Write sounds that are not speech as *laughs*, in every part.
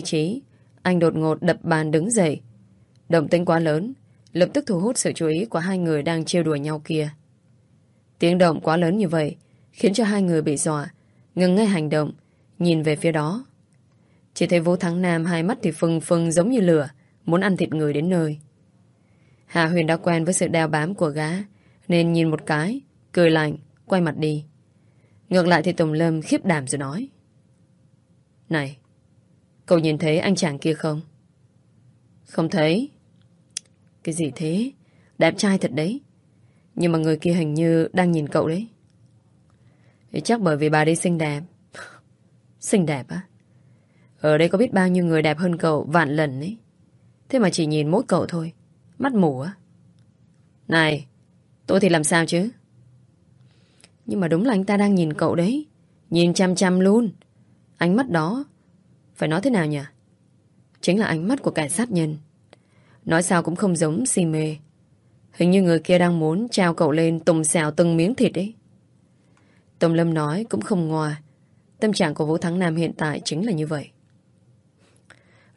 trí, anh đột ngột đập bàn đứng dậy. Động tĩnh quá lớn, lập tức thu hút sự chú ý của hai người đang trêu đùa nhau kia. Tiếng động quá lớn như vậy, khiến cho hai người bị dọa, ngừng ngay hành động, nhìn về phía đó. Chỉ thấy Vũ Thắng Nam hai mắt thì phừng phừng giống như lửa, muốn ăn thịt người đến nơi. Hạ Huyền đã quen với sự đeo bám của gã, nên nhìn một cái, cười lạnh, quay mặt đi. Ngược lại thì Tùng Lâm khiếp đảm rồi nói. Này, cậu nhìn thấy anh chàng kia không? Không thấy. Cái gì thế? Đẹp trai thật đấy. Nhưng mà người kia hình như đang nhìn cậu đấy. Thì chắc bởi vì bà đi xinh đẹp. *laughs* xinh đẹp á? Ở đây có biết bao nhiêu người đẹp hơn cậu vạn lần ấy. Thế mà chỉ nhìn mỗi cậu thôi. Mắt mù á. Này, tôi thì làm sao chứ? Nhưng mà đúng là anh ta đang nhìn cậu đấy. Nhìn chăm chăm luôn. Ánh mắt đó, phải nói thế nào nhỉ? Chính là ánh mắt của kẻ sát nhân. Nói sao cũng không giống si mê. Hình như người kia đang muốn trao cậu lên tùng xào từng miếng thịt ấy. Tùng Lâm nói cũng không ngoa. Tâm trạng của Vũ Thắng Nam hiện tại chính là như vậy.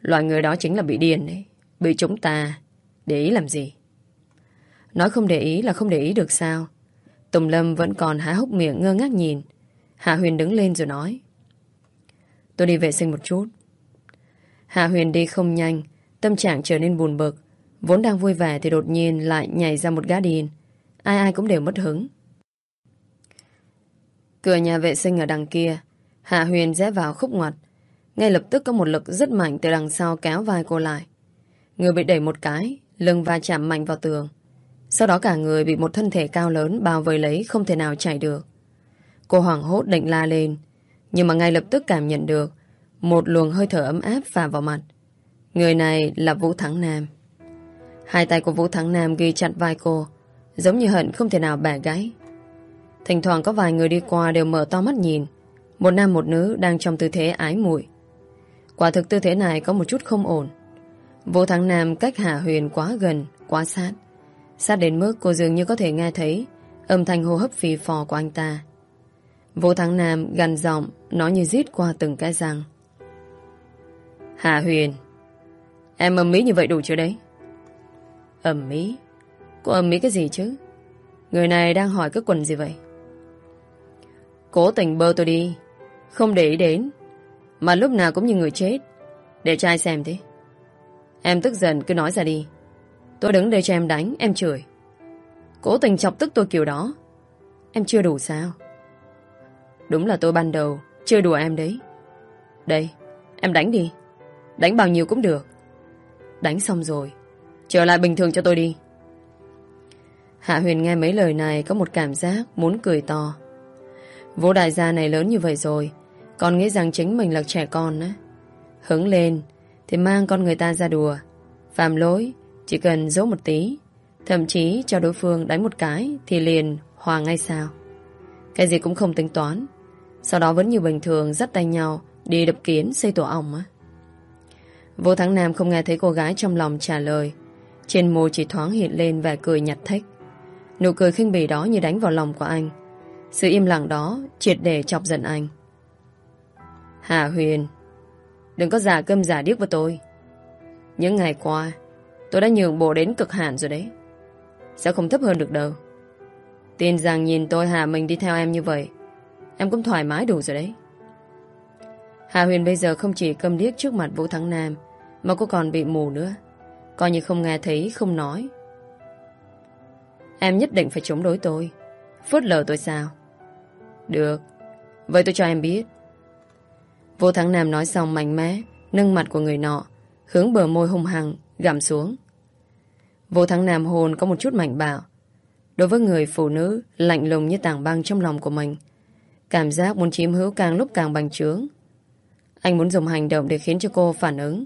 Loại người đó chính là bị điên đấy. Bị chúng ta để ý làm gì? Nói không để ý là không để ý được sao? Tùng Lâm vẫn còn há hốc miệng ngơ ngác nhìn. Hạ Huyền đứng lên rồi nói. Tôi đi vệ sinh một chút. Hạ Huyền đi không nhanh, tâm trạng trở nên buồn bực. Vốn đang vui vẻ thì đột nhiên lại nhảy ra một gã điên. Ai ai cũng đều mất hứng. Cửa nhà vệ sinh ở đằng kia, Hạ Huyền rẽ vào khúc ngoặt. Ngay lập tức có một lực rất mạnh từ đằng sau kéo vai cô lại. Người bị đẩy một cái, lưng va chạm mạnh vào tường. Sau đó cả người bị một thân thể cao lớn bao vây lấy không thể nào chạy được. Cô hoảng hốt định la lên, nhưng mà ngay lập tức cảm nhận được một luồng hơi thở ấm áp phả vào mặt. Người này là Vũ Thắng Nam. Hai tay của Vũ Thắng Nam ghi chặt vai cô, giống như hận không thể nào bẻ gãy. Thỉnh thoảng có vài người đi qua đều mở to mắt nhìn. Một nam một nữ đang trong tư thế ái muội. Quả thực tư thế này có một chút không ổn. Vũ Thắng Nam cách Hà Huyền quá gần, quá sát. Sát đến mức cô dường như có thể nghe thấy âm thanh hô hấp phì phò của anh ta. Vũ Thắng Nam gần giọng nói như rít qua từng cái răng. Hà Huyền. Em ầm mỹ như vậy đủ chưa đấy? Ẩm mỹ? Cô ầm mỹ cái gì chứ? Người này đang hỏi cái quần gì vậy? Cố tình bơ tôi đi. Không để ý đến. Mà lúc nào cũng như người chết. Để trai xem thế. Em tức giận cứ nói ra đi. Tôi đứng đây cho em đánh, em chửi. Cố tình chọc tức tôi kiểu đó. Em chưa đủ sao? Đúng là tôi ban đầu Chưa đùa em đấy. Đây, em đánh đi. Đánh bao nhiêu cũng được. Đánh xong rồi, Trở lại bình thường cho tôi đi. Hạ Huyền nghe mấy lời này Có một cảm giác muốn cười to. Vô đại gia này lớn như vậy rồi, Còn nghĩ rằng chính mình là trẻ con á. Hứng lên, Thì mang con người ta ra đùa. Phạm lỗi Chỉ cần dỗ một tí, Thậm chí cho đối phương đánh một cái Thì liền hòa ngay sao. Cái gì cũng không tính toán, Sau đó vẫn như bình thường dắt tay nhau Đi đập kiến xây tổ ong á. Vô Thắng Nam không nghe thấy cô gái trong lòng trả lời. Trên môi chỉ thoáng hiện lên vẻ cười nhạt thách. Nụ cười khinh bỉ đó như đánh vào lòng của anh. Sự im lặng đó triệt để chọc giận anh. Hà Huyền, Đừng có giả câm giả điếc với tôi. Những ngày qua, Tôi đã nhường bộ đến cực hạn rồi đấy. Sẽ không thấp hơn được đâu? Tin rằng nhìn tôi Hà mình đi theo em như vậy, Em cũng thoải mái đủ rồi đấy. Hà Huyền bây giờ không chỉ câm điếc trước mặt Vũ Thắng Nam mà cô còn bị mù nữa. Coi như không nghe thấy, không nói. Em nhất định phải chống đối tôi. Phớt lờ tôi sao? Được. Vậy tôi cho em biết. Vô Thắng Nam nói xong mạnh mẽ, Nâng mặt của người nọ, Hướng bờ môi hung hăng, Gặm xuống. Vô Thắng Nam hồn có một chút mạnh bạo. Đối với người phụ nữ Lạnh lùng như tảng băng trong lòng của mình, Cảm giác muốn chiếm hữu càng lúc càng bành trướng. Anh muốn dùng hành động để khiến cho cô phản ứng.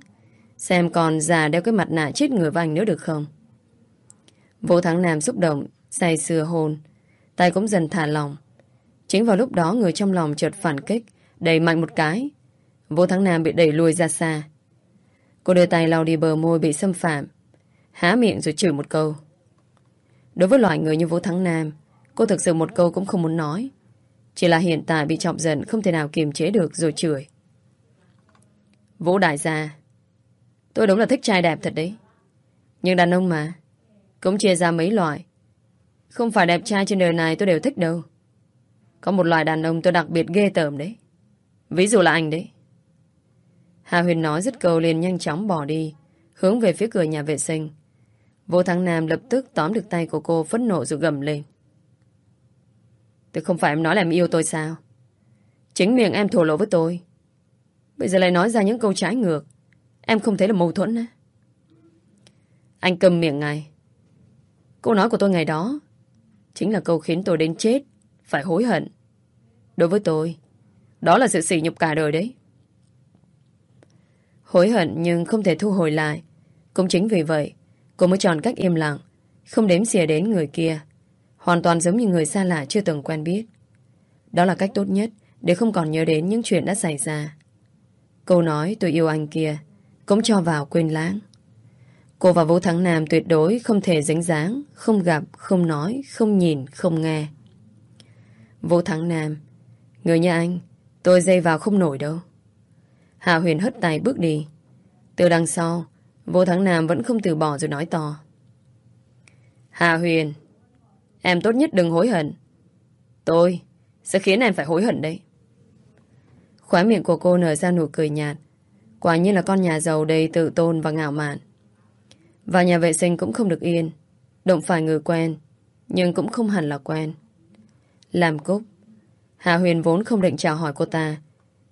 Xem còn già đeo cái mặt nạ chết người với anh nữa được không? Vô Thắng Nam xúc động, say sưa hôn. Tay cũng dần thả lòng Chính vào lúc đó người trong lòng chợt phản kích, Đẩy mạnh một cái. Vô Thắng Nam bị đẩy lùi ra xa. Cô đưa tay lau đi bờ môi bị xâm phạm. Há miệng rồi chửi một câu. Đối với loại người như Vô Thắng Nam, Cô thực sự một câu cũng không muốn nói. Chỉ là hiện tại bị trọng giận, Không thể nào kiềm chế được rồi chửi. Vũ đại gia Tôi đúng là thích trai đẹp thật đấy. Nhưng đàn ông mà, Cũng chia ra mấy loại. Không phải đẹp trai trên đời này tôi đều thích đâu. Có một loại đàn ông tôi đặc biệt ghê tởm đấy. Ví dụ là anh đấy. Hà Huyền nói dứt câu liền nhanh chóng bỏ đi, Hướng về phía cửa nhà vệ sinh. Vô Thắng Nam lập tức tóm được tay của cô phẫn nộ rồi gầm lên. Tôi không phải em nói là em yêu tôi sao? Chính miệng em thổ lộ với tôi. Bây giờ lại nói ra những câu trái ngược. Em không thấy là mâu thuẫn á. Anh cầm miệng ngay Câu nói của tôi ngày đó Chính là câu khiến tôi đến chết, Phải hối hận. Đối với tôi, Đó là sự sỉ nhục cả đời đấy. Hối hận nhưng không thể thu hồi lại. Cũng chính vì vậy, Cô mới chọn cách im lặng, Không đếm xỉa đến người kia. Hoàn toàn giống như người xa lạ chưa từng quen biết. Đó là cách tốt nhất Để không còn nhớ đến những chuyện đã xảy ra. Câu nói tôi yêu anh kia cũng cho vào quên lãng. Cô và Vũ Thắng Nam tuyệt đối không thể dính dáng Không gặp, không nói, không nhìn, không nghe. Vũ Thắng Nam Người như anh Tôi dây vào không nổi đâu. Hạ Huyền hất tay bước đi. Từ đằng sau vũ Thắng Nam vẫn không từ bỏ rồi nói to. Hạ Huyền Em tốt nhất đừng hối hận. Tôi sẽ khiến em phải hối hận đấy. Khóe miệng của cô nở ra nụ cười nhạt Quả như là con nhà giàu đầy tự tôn và ngạo mạn. Và nhà vệ sinh cũng không được yên, Động phải người quen, Nhưng cũng không hẳn là quen. Làm cúc Hạ Huyền vốn không định chào hỏi cô ta,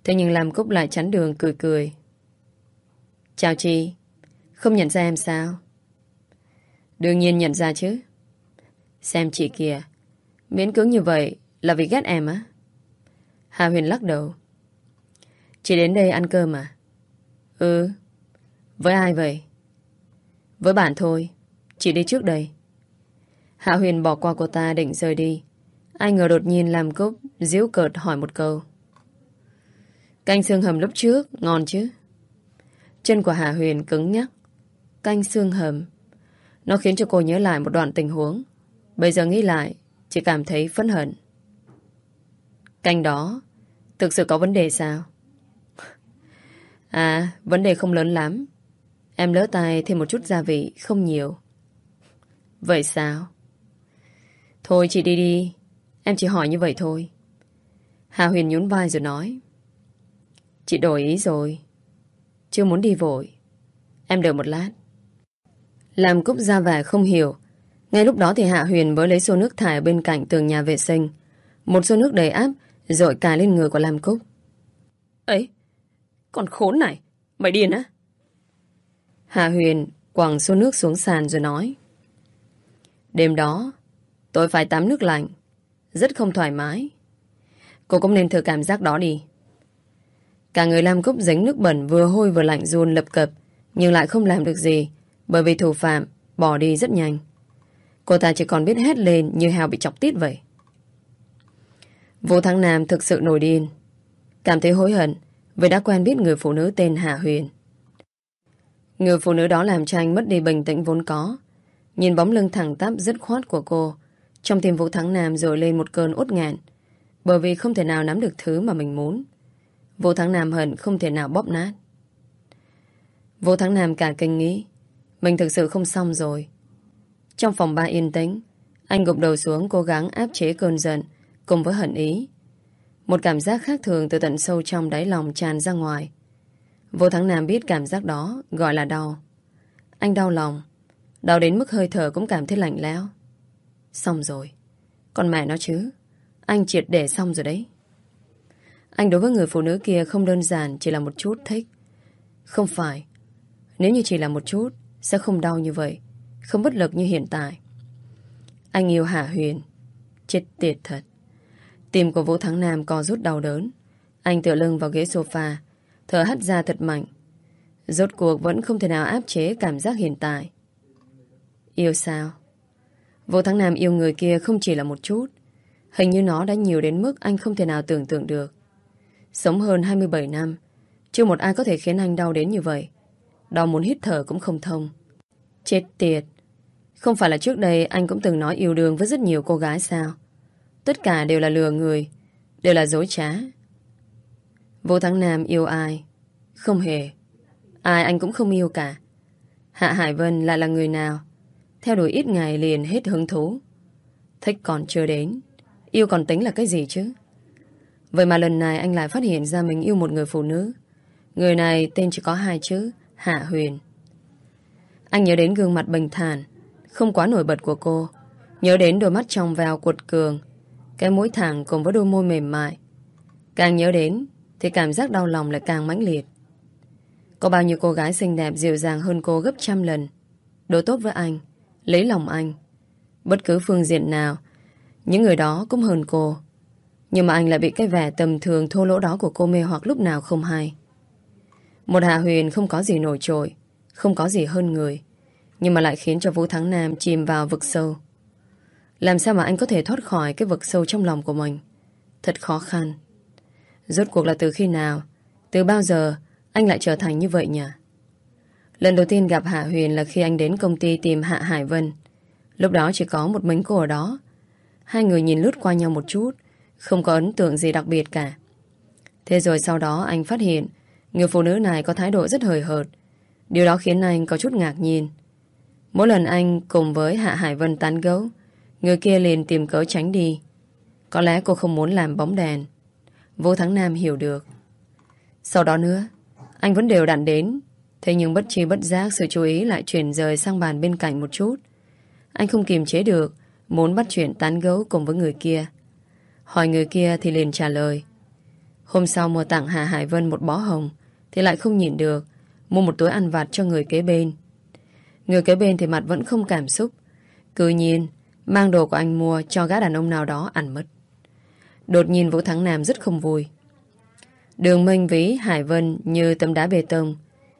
Thế nhưng làm cúc lại chắn đường cười cười. Chào chị, Không nhận ra em sao? Đương nhiên nhận ra chứ. Xem chị kìa, Miễn cưỡng như vậy là vì ghét em á. Hà Huyền lắc đầu. Chị đến đây ăn cơm à? Ừ. Với ai vậy? Với bạn thôi. Chị đi trước đây. Hạ Huyền bỏ qua cô ta định rời đi. Ai ngờ đột nhiên làm cúc díu cợt hỏi một câu. Canh xương hầm lúc trước, Ngon chứ? Chân của Hạ Huyền cứng nhắc. Canh xương hầm. Nó khiến cho cô nhớ lại một đoạn tình huống. Bây giờ nghĩ lại Chỉ cảm thấy phẫn hận. Canh đó, Thực sự có vấn đề sao? À vấn đề không lớn lắm. Em lỡ tay thêm một chút gia vị Không nhiều. Vậy sao? Thôi chị đi đi Em chỉ hỏi như vậy thôi. Hà Huyền nhún vai rồi nói. Chị đổi ý rồi. Chưa muốn đi vội. Em đợi một lát. Làm cúc ra vẻ không hiểu. Ngay lúc đó thì Hạ Huyền mới lấy xô nước thải bên cạnh tường nhà vệ sinh. Một xô nước đầy áp rồi cài lên người của Lam Cúc. Ấy, con khốn này, mày điên á? Hạ Huyền quẳng xô nước xuống sàn rồi nói. Đêm đó, tôi phải tắm nước lạnh. Rất không thoải mái. Cô cũng nên thử cảm giác đó đi. Cả người Lam Cúc dính nước bẩn vừa hôi vừa lạnh run lập cập, nhưng lại không làm được gì, bởi vì thủ phạm bỏ đi rất nhanh. Cô ta chỉ còn biết hét lên như heo bị chọc tít vậy. Vũ Thắng Nam thực sự nổi điên. Cảm thấy hối hận vì đã quen biết người phụ nữ tên Hà Huyền. Người phụ nữ đó làm cho anh mất đi bình tĩnh vốn có. Nhìn bóng lưng thẳng tắp dứt khoát của cô, trong tim Vũ Thắng Nam rồi lên một cơn út ngạn. Bởi vì không thể nào nắm được thứ mà mình muốn. Vũ Thắng Nam hận không thể nào bóp nát. Vũ Thắng Nam cả kinh nghĩ mình thực sự không xong rồi. Trong phòng ba yên tĩnh, anh gục đầu xuống cố gắng áp chế cơn giận cùng với hận ý. Một cảm giác khác thường từ tận sâu trong đáy lòng tràn ra ngoài. Vô Thắng Nam biết cảm giác đó gọi là đau. Anh đau lòng, đau đến mức hơi thở cũng cảm thấy lạnh lẽo. Xong rồi. Còn mẹ nó chứ. Anh triệt để xong rồi đấy. Anh đối với người phụ nữ kia không đơn giản chỉ là một chút thích. Không phải. Nếu như chỉ là một chút, sẽ không đau như vậy. Không bất lực như hiện tại Anh yêu Hạ Huyền Chết tiệt thật Tim của Vũ Thắng Nam co rút đau đớn. Anh tựa lưng vào ghế sofa, Thở hắt ra thật mạnh. Rốt cuộc vẫn không thể nào áp chế cảm giác hiện tại. Yêu sao? Vũ Thắng Nam yêu người kia không chỉ là một chút. Hình như nó đã nhiều đến mức anh không thể nào tưởng tượng được. Sống hơn 27 năm, Chưa một ai có thể khiến anh đau đến như vậy. Đau muốn hít thở cũng không thông. Chết tiệt. Không phải là trước đây anh cũng từng nói yêu đương với rất nhiều cô gái sao? Tất cả đều là lừa người, đều là dối trá. Vô Thắng Nam yêu ai? Không hề, Ai anh cũng không yêu cả. Hạ Hải Vân lại là người nào? Theo đuổi ít ngày liền hết hứng thú. Thích còn chưa đến. Yêu còn tính là cái gì chứ? Vậy mà lần này anh lại phát hiện ra mình yêu một người phụ nữ. Người này tên chỉ có hai chữ, Hạ Huyền. Anh nhớ đến gương mặt bình thản, không quá nổi bật của cô. Nhớ đến đôi mắt trong veo cuột cường, cái mũi thẳng cùng với đôi môi mềm mại. Càng nhớ đến, thì cảm giác đau lòng lại càng mãnh liệt. Có bao nhiêu cô gái xinh đẹp dịu dàng hơn cô gấp trăm lần. Đối tốt với anh, lấy lòng anh. Bất cứ phương diện nào, những người đó cũng hơn cô. Nhưng mà anh lại bị cái vẻ tầm thường thô lỗ đó của cô mê hoặc lúc nào không hay. Một Hạ Huyền không có gì nổi trội, không có gì hơn người, nhưng mà lại khiến cho Vũ Thắng Nam chìm vào vực sâu. Làm sao mà anh có thể thoát khỏi cái vực sâu trong lòng của mình? Thật khó khăn. Rốt cuộc là từ khi nào? Từ bao giờ anh lại trở thành như vậy nhỉ? Lần đầu tiên gặp Hạ Huyền là khi anh đến công ty tìm Hạ Hải Vân. Lúc đó chỉ có một mình cô ở đó. Hai người nhìn lướt qua nhau một chút, không có ấn tượng gì đặc biệt cả. Thế rồi sau đó anh phát hiện người phụ nữ này có thái độ rất hời hợt. Điều đó khiến anh có chút ngạc nhiên. Mỗi lần anh cùng với Hạ Hải Vân tán gấu, người kia liền tìm cớ tránh đi. Có lẽ cô không muốn làm bóng đèn. Vô Thắng Nam hiểu được. Sau đó nữa, anh vẫn đều đặn đến. Thế nhưng bất chi bất giác sự chú ý lại chuyển rời sang bàn bên cạnh một chút. Anh không kiềm chế được, muốn bắt chuyện tán gấu cùng với người kia. Hỏi người kia thì liền trả lời. Hôm sau mua tặng Hà Hải Vân một bó hồng, thì lại không nhìn được, mua một túi ăn vặt cho người kế bên. Người kế bên thì mặt vẫn không cảm xúc. Cứ nhiên, mang đồ của anh mua cho gã đàn ông nào đó ăn mất. Đột nhiên Vũ Thắng Nam rất không vui. Đường Minh ví Hải Vân như tấm đá bê tông,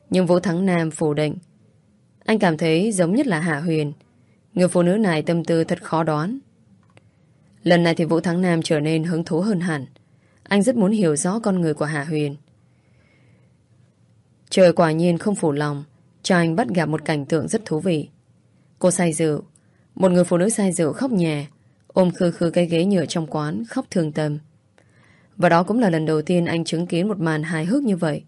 nhưng Vũ Thắng Nam phủ định. Anh cảm thấy giống nhất là Hạ Huyền. Người phụ nữ này tâm tư thật khó đoán. Lần này thì Vũ Thắng Nam trở nên hứng thú hơn hẳn. Anh rất muốn hiểu rõ con người của Hạ Huyền. Trời quả nhiên không phủ lòng, cho anh bắt gặp một cảnh tượng rất thú vị. Cô say rượu. Một người phụ nữ say rượu khóc nhẹ, ôm khư khư cái ghế nhựa trong quán, khóc thương tâm. Và đó cũng là lần đầu tiên anh chứng kiến một màn hài hước như vậy.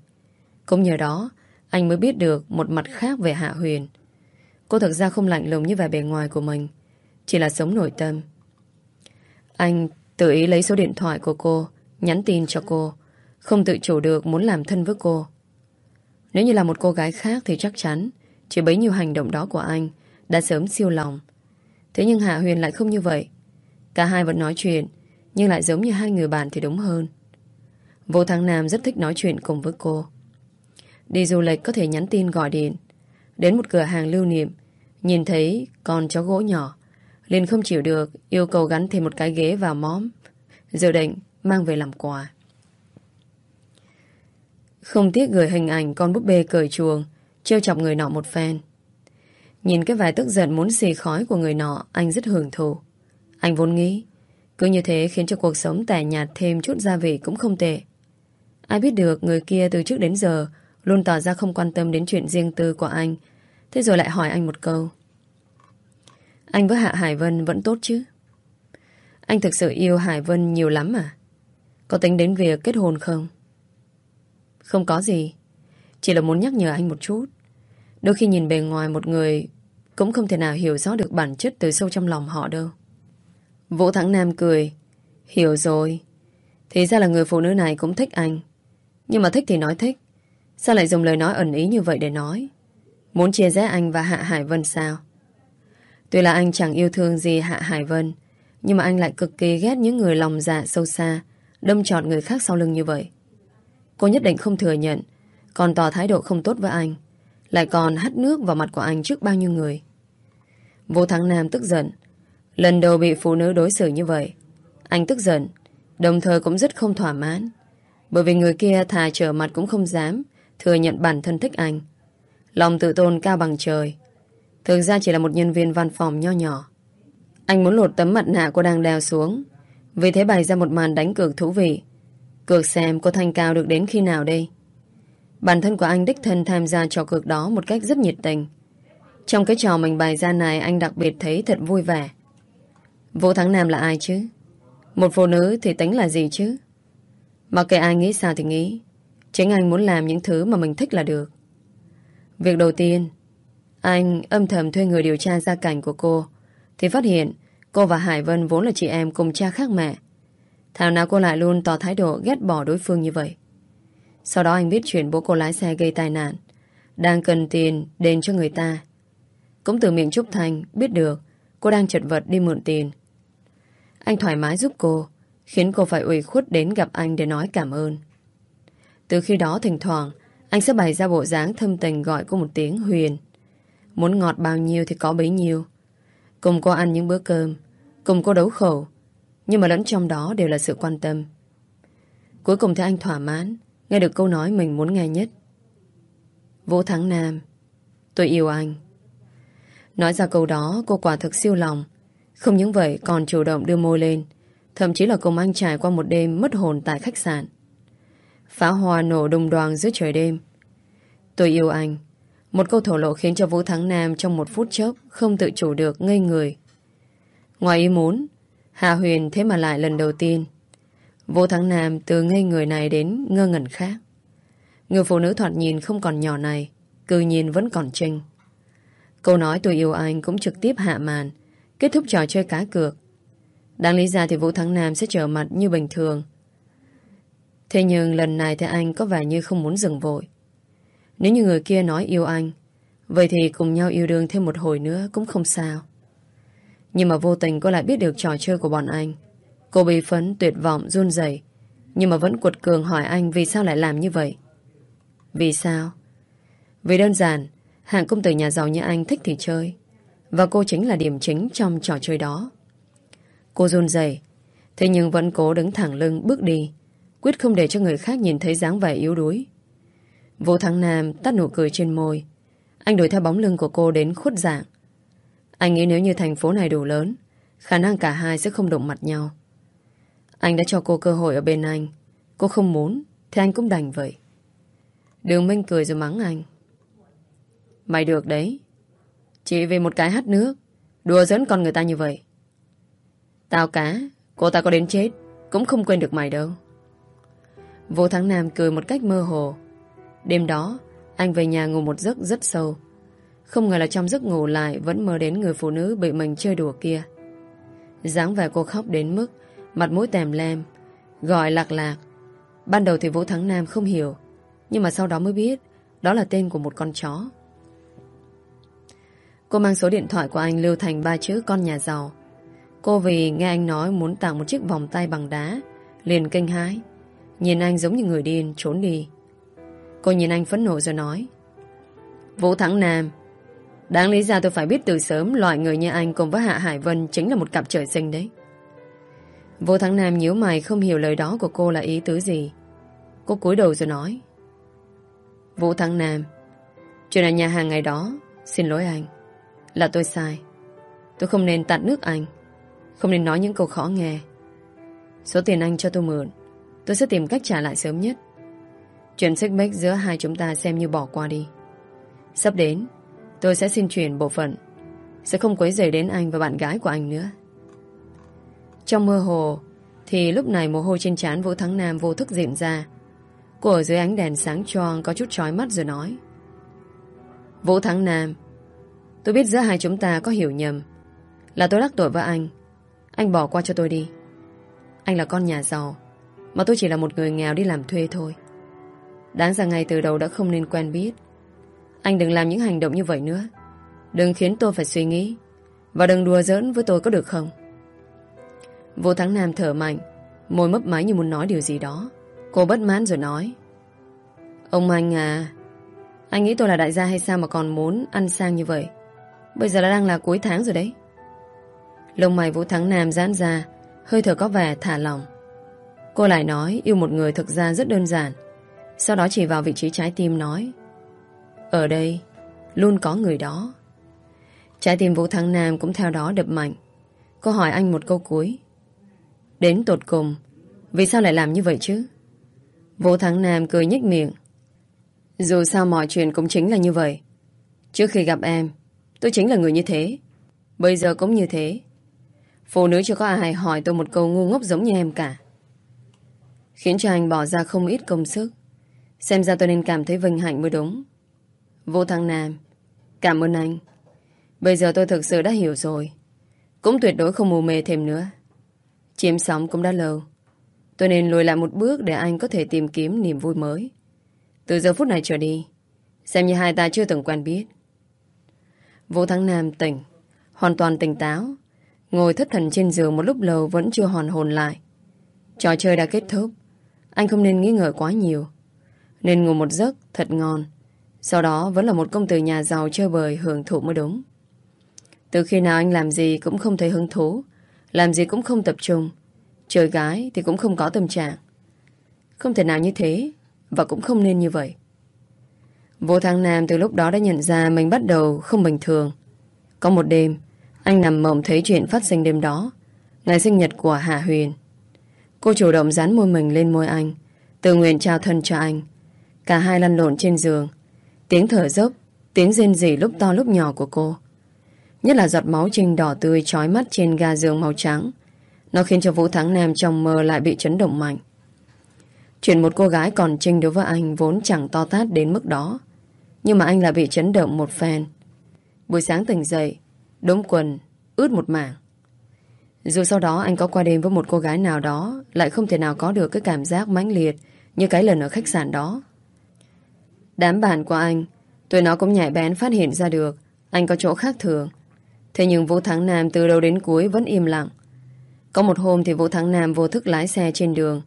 Cũng nhờ đó, anh mới biết được một mặt khác về Hạ Huyền. Cô thực ra không lạnh lùng như vẻ bề ngoài của mình, chỉ là sống nổi tâm. Anh tự ý lấy số điện thoại của cô, nhắn tin cho cô, không tự chủ được muốn làm thân với cô. Nếu như là một cô gái khác thì chắc chắn chỉ bấy nhiêu hành động đó của anh đã sớm siêu lòng. Thế nhưng Hạ Huyền lại không như vậy. Cả hai vẫn nói chuyện, nhưng lại giống như hai người bạn thì đúng hơn. Vô Thắng Nam rất thích nói chuyện cùng với cô. Đi du lịch có thể nhắn tin gọi điện. Đến một cửa hàng lưu niệm, nhìn thấy con chó gỗ nhỏ. liền không chịu được, yêu cầu gắn thêm một cái ghế vào móm. Dự định mang về làm quà. Không tiếc gửi hình ảnh con búp bê cởi chuồng, trêu chọc người nọ một phen. Nhìn cái vài tức giận muốn xì khói của người nọ, anh rất hưởng thụ. Anh vốn nghĩ, cứ như thế khiến cho cuộc sống tẻ nhạt thêm chút gia vị cũng không tệ. Ai biết được người kia từ trước đến giờ luôn tỏ ra không quan tâm đến chuyện riêng tư của anh. Thế rồi lại hỏi anh một câu. Anh với Hạ Hải Vân vẫn tốt chứ? Anh thực sự yêu Hải Vân nhiều lắm à? Có tính đến việc kết hôn không? Không có gì. Chỉ là muốn nhắc nhở anh một chút. Đôi khi nhìn bề ngoài một người cũng không thể nào hiểu rõ được bản chất từ sâu trong lòng họ đâu. Vũ Thắng Nam cười. Hiểu rồi. Thì ra là người phụ nữ này cũng thích anh. Nhưng mà thích thì nói thích. Sao lại dùng lời nói ẩn ý như vậy để nói? Muốn chia rẽ anh và Hạ Hải Vân sao? Tuy là anh chẳng yêu thương gì Hạ Hải Vân, nhưng mà anh lại cực kỳ ghét những người lòng dạ sâu xa, đâm trọt người khác sau lưng như vậy. Cô nhất định không thừa nhận, còn tỏ thái độ không tốt với anh, lại còn hắt nước vào mặt của anh trước bao nhiêu người. Vô Thắng Nam tức giận, lần đầu bị phụ nữ đối xử như vậy. Anh tức giận, đồng thời cũng rất không thỏa mãn, bởi vì người kia thà trở mặt cũng không dám thừa nhận bản thân thích anh. Lòng tự tôn cao bằng trời. Thực ra chỉ là một nhân viên văn phòng nho nhỏ. Anh muốn lột tấm mặt nạ cô đang đeo xuống. Vì thế bày ra một màn đánh cược thú vị. Cược xem cô thanh cao được đến khi nào đây. Bản thân của anh đích thân tham gia trò cược đó một cách rất nhiệt tình. Trong cái trò mình bày ra này anh đặc biệt thấy thật vui vẻ. Vũ Thắng Nam là ai chứ? Một phụ nữ thì tính là gì chứ? Mặc kệ ai nghĩ sao thì nghĩ. Chính anh muốn làm những thứ mà mình thích là được. Việc đầu tiên, anh âm thầm thuê người điều tra gia cảnh của cô, thì phát hiện cô và Hải Vân vốn là chị em cùng cha khác mẹ. Thảo nào cô lại luôn tỏ thái độ ghét bỏ đối phương như vậy. Sau đó anh biết chuyện bố cô lái xe gây tai nạn, đang cần tiền đền cho người ta. Cũng từ miệng Trúc thành biết được cô đang chật vật đi mượn tiền. Anh thoải mái giúp cô, khiến cô phải ủy khuất đến gặp anh để nói cảm ơn. Từ khi đó thỉnh thoảng, anh sẽ bày ra bộ dáng thâm tình gọi cô một tiếng Huyền. Muốn ngọt bao nhiêu thì có bấy nhiêu. Cùng cô ăn những bữa cơm, cùng cô đấu khẩu, nhưng mà lẫn trong đó đều là sự quan tâm. Cuối cùng thì anh thỏa mãn, nghe được câu nói mình muốn nghe nhất. Vũ Thắng Nam, tôi yêu anh. Nói ra câu đó cô quả thực siêu lòng. Không những vậy còn chủ động đưa môi lên, thậm chí là cùng anh trải qua một đêm mất hồn tại khách sạn. Phá hoa nổ đùng đoàn giữa trời đêm. Tôi yêu anh. Một câu thổ lộ khiến cho Vũ Thắng Nam trong một phút chốc không tự chủ được ngây người. Ngoài ý muốn, Hà Huyền thế mà lại lần đầu tiên. Vũ Thắng Nam từ ngây người này đến ngơ ngẩn khác. Người phụ nữ thoạt nhìn không còn nhỏ này, cư nhìn vẫn còn trinh. Câu nói tôi yêu anh cũng trực tiếp hạ màn, kết thúc trò chơi cá cược. Đáng lý ra thì Vũ Thắng Nam sẽ trở mặt như bình thường, Thế nhưng lần này thì anh có vẻ như không muốn dừng vội. Nếu như người kia nói yêu anh, vậy thì cùng nhau yêu đương thêm một hồi nữa cũng không sao. Nhưng mà vô tình cô lại biết được trò chơi của bọn anh. Cô bị phấn, tuyệt vọng, run rẩy Nhưng mà vẫn cuột cường hỏi anh vì sao lại làm như vậy. Vì sao? Vì đơn giản, hạng công tử nhà giàu như anh thích thì chơi. Và cô chính là điểm chính trong trò chơi đó. Cô run rẩy Thế nhưng vẫn cố đứng thẳng lưng bước đi Quyết không để cho người khác nhìn thấy dáng vẻ yếu đuối Vũ Thắng Nam tắt nụ cười trên môi Anh đuổi theo bóng lưng của cô đến khuất dạng Anh nghĩ nếu như thành phố này đủ lớn Khả năng cả hai sẽ không đụng mặt nhau anh đã cho cô cơ hội ở bên anh Cô không muốn Thì anh cũng đành vậy Đường Minh cười rồi mắng anh Mày được đấy Chỉ vì một cái hát nước Đùa dẫn con người ta như vậy Tao cá Cô ta có đến chết Cũng không quên được mày đâu Vô Thắng Nam cười một cách mơ hồ. Đêm đó, anh về nhà ngủ một giấc rất sâu. Không ngờ là trong giấc ngủ lại vẫn mơ đến người phụ nữ bị mình chơi đùa kia. dáng vẻ cô khóc đến mức mặt mũi tèm lem, gọi lạc lạc. Ban đầu thì Vũ Thắng Nam không hiểu, nhưng mà sau đó mới biết đó là tên của một con chó. Cô mang số điện thoại của anh lưu thành ba chữ con nhà giàu. Cô vì nghe anh nói muốn tặng một chiếc vòng tay bằng đá, liền kinh hái. Nhìn anh giống như người điên trốn đi Cô nhìn anh phẫn nộ rồi nói Vũ Thắng Nam Đáng lý ra tôi phải biết từ sớm Loại người như anh cùng với Hạ Hải Vân Chính là một cặp trời sinh đấy Vũ Thắng Nam nhíu mày không hiểu lời đó của cô là ý tứ gì. Cô cúi đầu rồi nói. Vũ Thắng Nam, Chuyện ở nhà hàng ngày đó, Xin lỗi anh. Là tôi sai. Tôi không nên tạt nước anh. Không nên nói những câu khó nghe. Số tiền anh cho tôi mượn, Tôi sẽ tìm cách trả lại sớm nhất. Chuyện xích mích giữa hai chúng ta xem như bỏ qua đi. Sắp đến, Tôi sẽ xin chuyển bộ phận. Sẽ không quấy rầy đến anh và bạn gái của anh nữa. Trong mơ hồ, Thì lúc này mồ hôi trên trán Vũ Thắng Nam vô thức diễn ra. Cô ở dưới ánh đèn sáng choang Có chút trói mắt rồi nói. Vũ Thắng Nam, Tôi biết giữa hai chúng ta có hiểu nhầm. Là tôi đắc tội với anh Anh bỏ qua cho tôi đi. Anh là con nhà giàu, mà tôi chỉ là một người nghèo đi làm thuê thôi. Đáng ra ngay từ đầu đã không nên quen biết. Anh đừng làm những hành động như vậy nữa. Đừng khiến tôi phải suy nghĩ. Và đừng đùa giỡn với tôi có được không? Vô Thắng Nam thở mạnh, Môi mấp máy như muốn nói điều gì đó. Cô bất mãn rồi nói, Ông anh à Anh nghĩ tôi là đại gia hay sao mà còn muốn ăn sang như vậy? Bây giờ là đang là cuối tháng rồi đấy. Lông mày Vũ Thắng Nam giãn ra, Hơi thở có vẻ thả lỏng. Cô lại nói, yêu một người thực ra rất đơn giản. Sau đó chỉ vào vị trí trái tim nói, Ở đây, Luôn có người đó. Trái tim Vũ Thắng Nam cũng theo đó đập mạnh. Cô hỏi anh một câu cuối Đến tột cùng, Vì sao lại làm như vậy chứ? Vũ Thắng Nam cười nhếch miệng. Dù sao mọi chuyện cũng chính là như vậy. Trước khi gặp em, Tôi chính là người như thế. Bây giờ cũng như thế. Phụ nữ chưa có ai hỏi tôi một câu ngu ngốc giống như em cả. Khiến cho anh bỏ ra không ít công sức. Xem ra tôi nên cảm thấy vinh hạnh mới đúng. Vũ Thăng Nam, Cảm ơn anh. Bây giờ tôi thực sự đã hiểu rồi. Cũng tuyệt đối không mù mê thêm nữa. Chiếm sóng cũng đã lâu. Tôi nên lùi lại một bước Để anh có thể tìm kiếm niềm vui mới. Từ giờ phút này trở đi, Xem như hai ta chưa từng quen biết. Vũ Thắng Nam tỉnh, Hoàn toàn tỉnh táo. Ngồi thất thần trên giường một lúc lâu Vẫn chưa hoàn hồn lại. Trò chơi đã kết thúc. Anh không nên nghĩ ngợi quá nhiều. Nên ngủ một giấc thật ngon. Sau đó vẫn là một công tử nhà giàu chơi bời hưởng thụ mới đúng. Từ khi nào anh làm gì cũng không thấy hứng thú. Làm gì cũng không tập trung. Chơi gái thì cũng không có tâm trạng. Không thể nào như thế, Và cũng không nên như vậy. Vô Thăng Nam từ lúc đó đã nhận ra Mình bắt đầu không bình thường. Có một đêm, Anh nằm mộng thấy chuyện phát sinh đêm đó, Ngày sinh nhật của Hạ Huyền. Cô chủ động dán môi mình lên môi anh, Tự nguyện trao thân cho anh. Cả hai lăn lộn trên giường. Tiếng thở dốc, Tiếng rên rỉ lúc to lúc nhỏ của cô. Nhất là giọt máu trinh đỏ tươi trói mắt trên ga giường màu trắng. Nó khiến cho Vũ Thắng Nam trong mơ lại bị chấn động mạnh. Chuyện một cô gái còn trinh đối với anh Vốn chẳng to tát đến mức đó. Nhưng mà anh lại bị chấn động một phen. Buổi sáng tỉnh dậy Đống quần, ướt một mảng. Dù sau đó anh có qua đêm với một cô gái nào đó Lại không thể nào có được cái cảm giác mãnh liệt Như cái lần ở khách sạn đó. Đám bạn của anh Tụi nó cũng nhạy bén phát hiện ra được Anh có chỗ khác thường. Thế nhưng Vũ Thắng Nam từ đầu đến cuối vẫn im lặng Có một hôm thì Vũ Thắng Nam vô thức lái xe trên đường,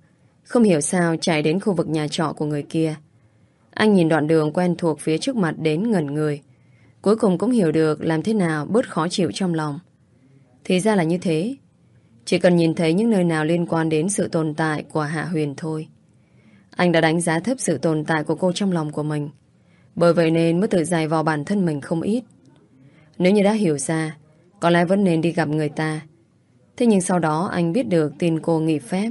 Không hiểu sao chạy đến khu vực nhà trọ của người kia Anh nhìn đoạn đường quen thuộc phía trước mặt đến ngẩn người, Cuối cùng cũng hiểu được làm thế nào bớt khó chịu trong lòng Thì ra là như thế, chỉ cần nhìn thấy những nơi nào liên quan đến sự tồn tại của Hạ Huyền thôi. Anh đã đánh giá thấp sự tồn tại của cô trong lòng của mình. Bởi vậy nên mới tự dài vào bản thân mình không ít. Nếu như đã hiểu ra, có lẽ vẫn nên đi gặp người ta. Thế nhưng sau đó anh biết được tin cô nghỉ phép.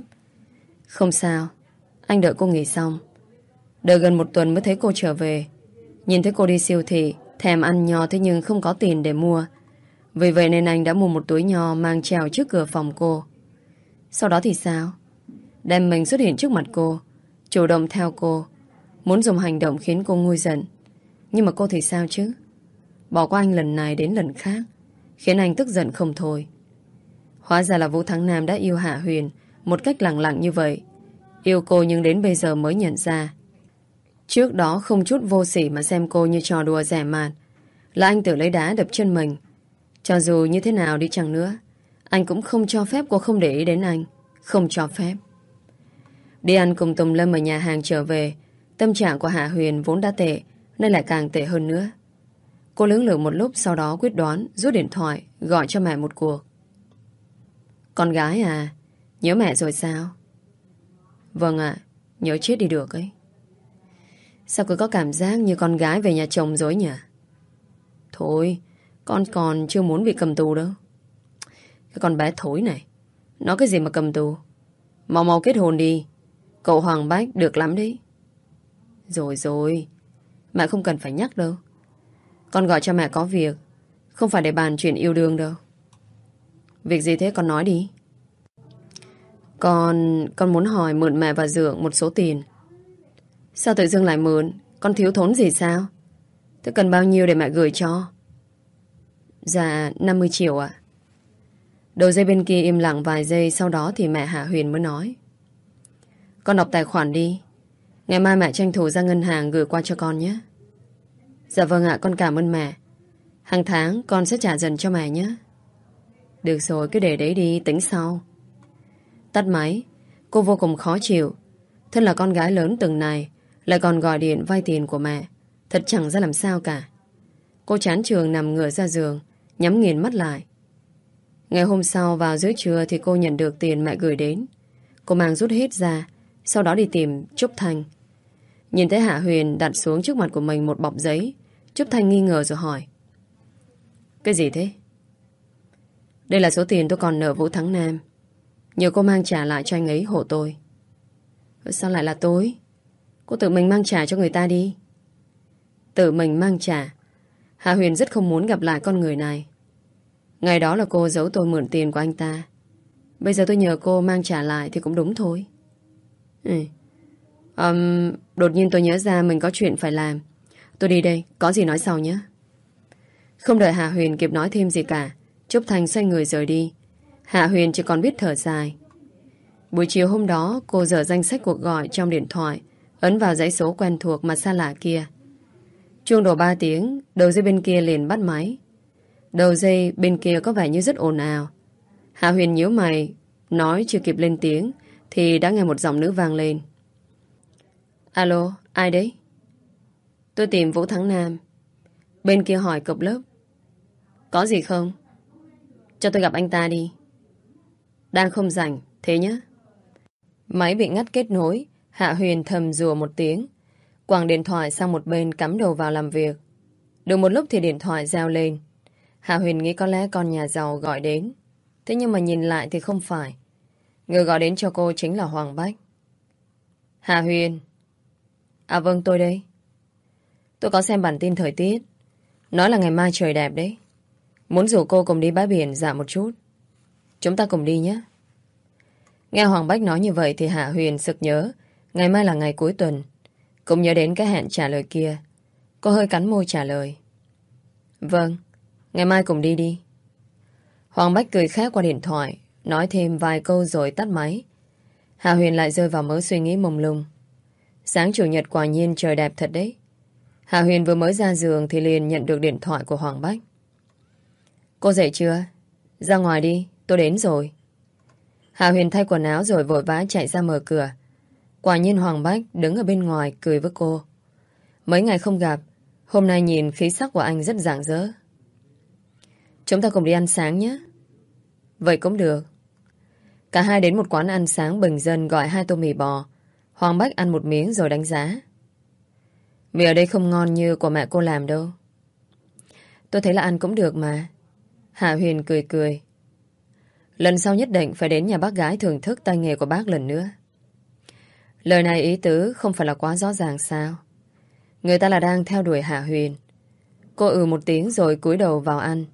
Không sao, anh đợi cô nghỉ xong. Đợi gần một tuần mới thấy cô trở về. Nhìn thấy cô đi siêu thị, thèm ăn nho thế nhưng không có tiền để mua. Vì vậy nên anh đã mua một túi nho mang trèo trước cửa phòng cô. Sau đó thì sao? Đem mình xuất hiện trước mặt cô, chủ động theo cô, muốn dùng hành động khiến cô nguôi giận. Nhưng mà cô thì sao chứ? Bỏ qua anh lần này đến lần khác, khiến anh tức giận không thôi. Hóa ra là Vũ Thắng Nam đã yêu Hạ Huyền một cách lặng lặng như vậy. Yêu cô nhưng đến bây giờ mới nhận ra. Trước đó không chút vô sỉ mà xem cô như trò đùa rẻ mạt. Là anh tự lấy đá đập chân mình. Cho dù như thế nào đi chăng nữa Anh cũng không cho phép cô không để ý đến anh Không cho phép Đi ăn cùng Tùng Lâm ở nhà hàng trở về Tâm trạng của Hạ Huyền vốn đã tệ Nên lại càng tệ hơn nữa Cô lưỡng lự một lúc sau đó quyết đoán, Rút điện thoại, gọi cho mẹ một cuộc. Con gái à Nhớ mẹ rồi sao? Vâng ạ, Nhớ chết đi được ấy. Sao cứ có cảm giác như con gái về nhà chồng rồi nhỉ? Thôi, con còn chưa muốn bị cầm tù đâu. Cái con bé thối này, Nó cái gì mà cầm tù? Mau mau kết hôn đi, Cậu Hoàng Bách được lắm đấy. Rồi rồi, Mẹ không cần phải nhắc đâu. Con gọi cho mẹ có việc. Không phải để bàn chuyện yêu đương đâu. Việc gì thế? Con nói đi. Con Con muốn hỏi mượn mẹ và Dượng một số tiền. Sao tự dưng lại mượn? Con thiếu thốn gì sao? Thế cần bao nhiêu để mẹ gửi cho? Dạ 50 triệu ạ. Đầu dây bên kia im lặng vài giây, Sau đó thì mẹ Hạ Huyền mới nói. Con đọc tài khoản đi. Ngày mai mẹ tranh thủ ra ngân hàng Gửi qua cho con nhé. Dạ vâng ạ, con cảm ơn mẹ. Hàng tháng con sẽ trả dần cho mẹ nhé. Được rồi, cứ để đấy đi, Tính sau. Tắt máy. Cô vô cùng khó chịu. Thân là con gái lớn từng này Lại còn gọi điện vay tiền của mẹ. Thật chẳng ra làm sao cả. Cô chán trường nằm ngửa ra giường, Nhắm nghiền mắt lại. Ngày hôm sau vào giữa trưa Thì cô nhận được tiền mẹ gửi đến. Cô mang rút hết ra, Sau đó đi tìm Trúc Thanh. Nhìn thấy Hạ Huyền đặt xuống trước mặt của mình Một bọc giấy Trúc Thanh nghi ngờ rồi hỏi. Cái gì thế? Đây là số tiền tôi còn nợ Vũ Thắng Nam. Nhờ cô mang trả lại cho anh ấy hộ tôi. Sao lại là tôi? Cô tự mình mang trả cho người ta đi. Tự mình mang trả? Hạ Huyền rất không muốn gặp lại con người này. Ngày đó là cô giấu tôi mượn tiền của anh ta. Bây giờ tôi nhờ cô mang trả lại Thì cũng đúng thôi. Ừ. um, Đột nhiên tôi nhớ ra mình có chuyện phải làm. Tôi đi đây, có gì nói sau nhé. Không đợi Hạ Huyền kịp nói thêm gì cả, Trúc Thành xoay người rời đi. Hạ Huyền chỉ còn biết thở dài. Buổi chiều hôm đó, cô dở danh sách cuộc gọi trong điện thoại, ấn vào dãy số quen thuộc mà xa lạ kia. Chuông đổ 3 tiếng, đầu dây bên kia liền bắt máy. Đầu dây bên kia có vẻ như rất ồn ào. Hạ Huyền nhíu mày, nói chưa kịp lên tiếng, thì đã nghe một giọng nữ vang lên. Alo, ai đấy? Tôi tìm Vũ Thắng Nam. Bên kia hỏi cục lớp. Có gì không? Cho tôi gặp anh ta đi. Đang không rảnh, thế nhé. Máy bị ngắt kết nối, Hạ Huyền thầm rùa một tiếng. Quảng điện thoại sang một bên cắm đầu vào làm việc. Được một lúc thì điện thoại reo lên. Hạ Huyền nghĩ có lẽ con nhà giàu gọi đến. Thế nhưng mà nhìn lại thì không phải. Người gọi đến cho cô chính là Hoàng Bách. Hạ Huyền. À vâng tôi đây. Tôi có xem bản tin thời tiết. Nói là ngày mai trời đẹp đấy. Muốn rủ cô cùng đi bãi biển dạo một chút. Chúng ta cùng đi nhé. Nghe Hoàng Bách nói như vậy thì Hạ Huyền sực nhớ. Ngày mai là ngày cuối tuần. Cũng nhớ đến cái hẹn trả lời kia. Cô hơi cắn môi trả lời. Vâng, ngày mai cùng đi đi. Hoàng Bách cười khẽ qua điện thoại, nói thêm vài câu rồi tắt máy. Hạ Huyền lại rơi vào mớ suy nghĩ mông lung. Sáng chủ nhật quả nhiên trời đẹp thật đấy. Hạ Huyền vừa mới ra giường thì liền nhận được điện thoại của Hoàng Bách. Cô dậy chưa? Ra ngoài đi, tôi đến rồi. Hạ Huyền thay quần áo rồi vội vã chạy ra mở cửa. Quả nhiên Hoàng Bách đứng ở bên ngoài cười với cô. Mấy ngày không gặp, hôm nay nhìn khí sắc của anh rất rạng rỡ. Chúng ta cùng đi ăn sáng nhé. Vậy cũng được. Cả hai đến một quán ăn sáng bình dân gọi hai tô mì bò. Hoàng Bách ăn một miếng rồi đánh giá. Mì ở đây không ngon như của mẹ cô làm đâu. Tôi thấy là ăn cũng được mà. Hạ Huyền cười cười. Lần sau nhất định phải đến nhà bác gái thưởng thức tay nghề của bác lần nữa. Lời này ý tứ không phải là quá rõ ràng sao. Người ta là đang theo đuổi Hạ Huyền. Cô ừ một tiếng rồi cúi đầu vào ăn.